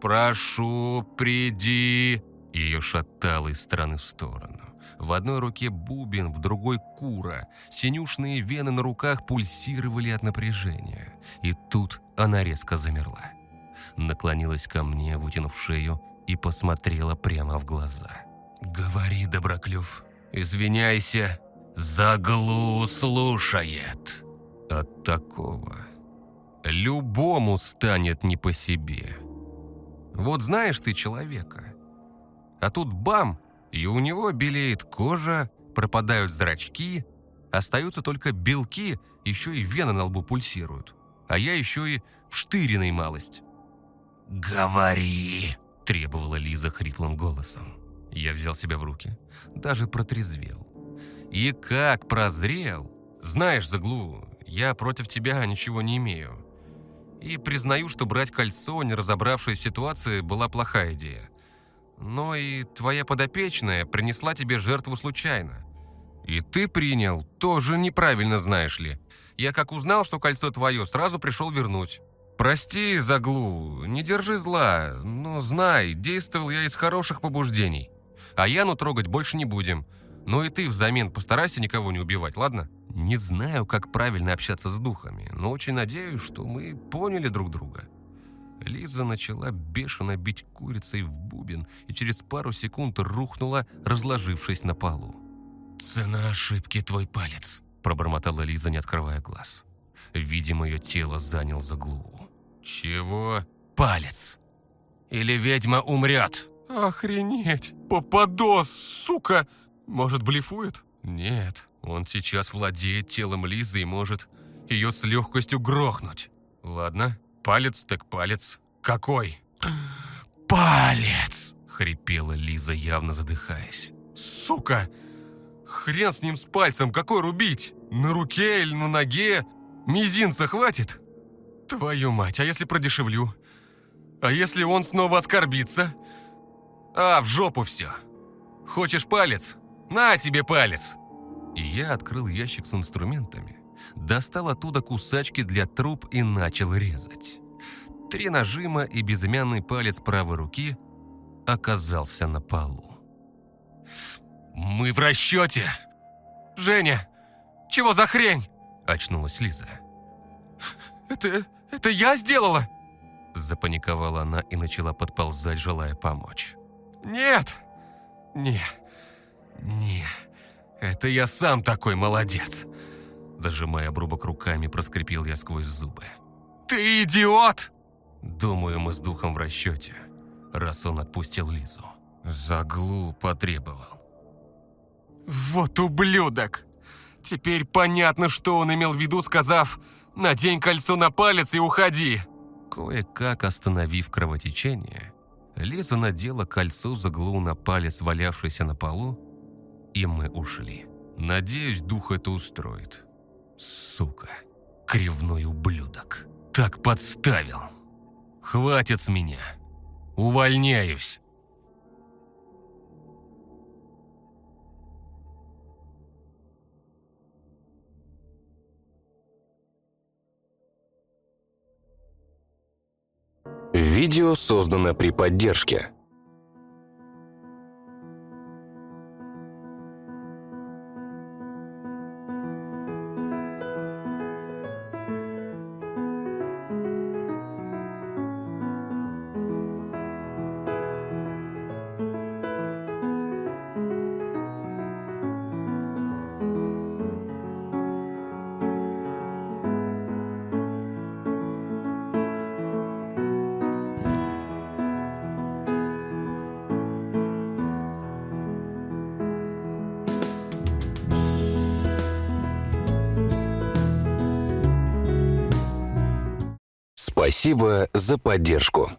Прошу, приди!» Ее шатало из стороны в сторону. В одной руке бубен, в другой кура. Синюшные вены на руках пульсировали от напряжения. И тут она резко замерла. Наклонилась ко мне, вытянув шею, и посмотрела прямо в глаза. «Говори, Доброклюв, извиняйся, заглу слушает». От такого любому станет не по себе. Вот знаешь ты человека, а тут бам, и у него белеет кожа, пропадают зрачки, остаются только белки, еще и вены на лбу пульсируют. А я еще и в штыриной малость. «Говори!» – требовала Лиза хриплым голосом. Я взял себя в руки, даже протрезвел. И как прозрел! Знаешь, Заглу, я против тебя ничего не имею. И признаю, что брать кольцо, не разобравшись в ситуации, была плохая идея. Но и твоя подопечная принесла тебе жертву случайно. И ты принял, тоже неправильно, знаешь ли. Я как узнал, что кольцо твое, сразу пришел вернуть. Прости, Заглу, не держи зла, но знай, действовал я из хороших побуждений. А Яну трогать больше не будем. Но и ты взамен постарайся никого не убивать, ладно? Не знаю, как правильно общаться с духами, но очень надеюсь, что мы поняли друг друга. Лиза начала бешено бить курицей в бубен и через пару секунд рухнула, разложившись на полу. «Цена ошибки твой палец», – пробормотала Лиза, не открывая глаз. Видимо, ее тело занял заглу. «Чего?» «Палец! Или ведьма умрет!» «Охренеть! Попадос, сука! Может, блефует?» «Нет, он сейчас владеет телом Лизы и может ее с легкостью грохнуть. Ладно, Палец так палец. Какой? Палец! Хрипела Лиза, явно задыхаясь. Сука! Хрен с ним с пальцем, какой рубить? На руке или на ноге? Мизинца хватит? Твою мать, а если продешевлю? А если он снова оскорбится? А, в жопу все. Хочешь палец? На тебе палец! И я открыл ящик с инструментами достал оттуда кусачки для труб и начал резать. Три нажима и безымянный палец правой руки оказался на полу. «Мы в расчете!» «Женя, чего за хрень?» – очнулась Лиза. «Это... это я сделала?» Запаниковала она и начала подползать, желая помочь. «Нет! Не... не... Это я сам такой молодец!» Зажимая обрубок руками, проскрипел я сквозь зубы. «Ты идиот!» Думаю, мы с духом в расчете, раз он отпустил Лизу. Заглу потребовал. «Вот ублюдок! Теперь понятно, что он имел в виду, сказав «надень кольцо на палец и уходи!» Кое-как остановив кровотечение, Лиза надела кольцо заглу на палец, валявшийся на полу, и мы ушли. Надеюсь, дух это устроит. Сука, кривной ублюдок. Так подставил. Хватит с меня. Увольняюсь. Видео создано при поддержке Спасибо за поддержку.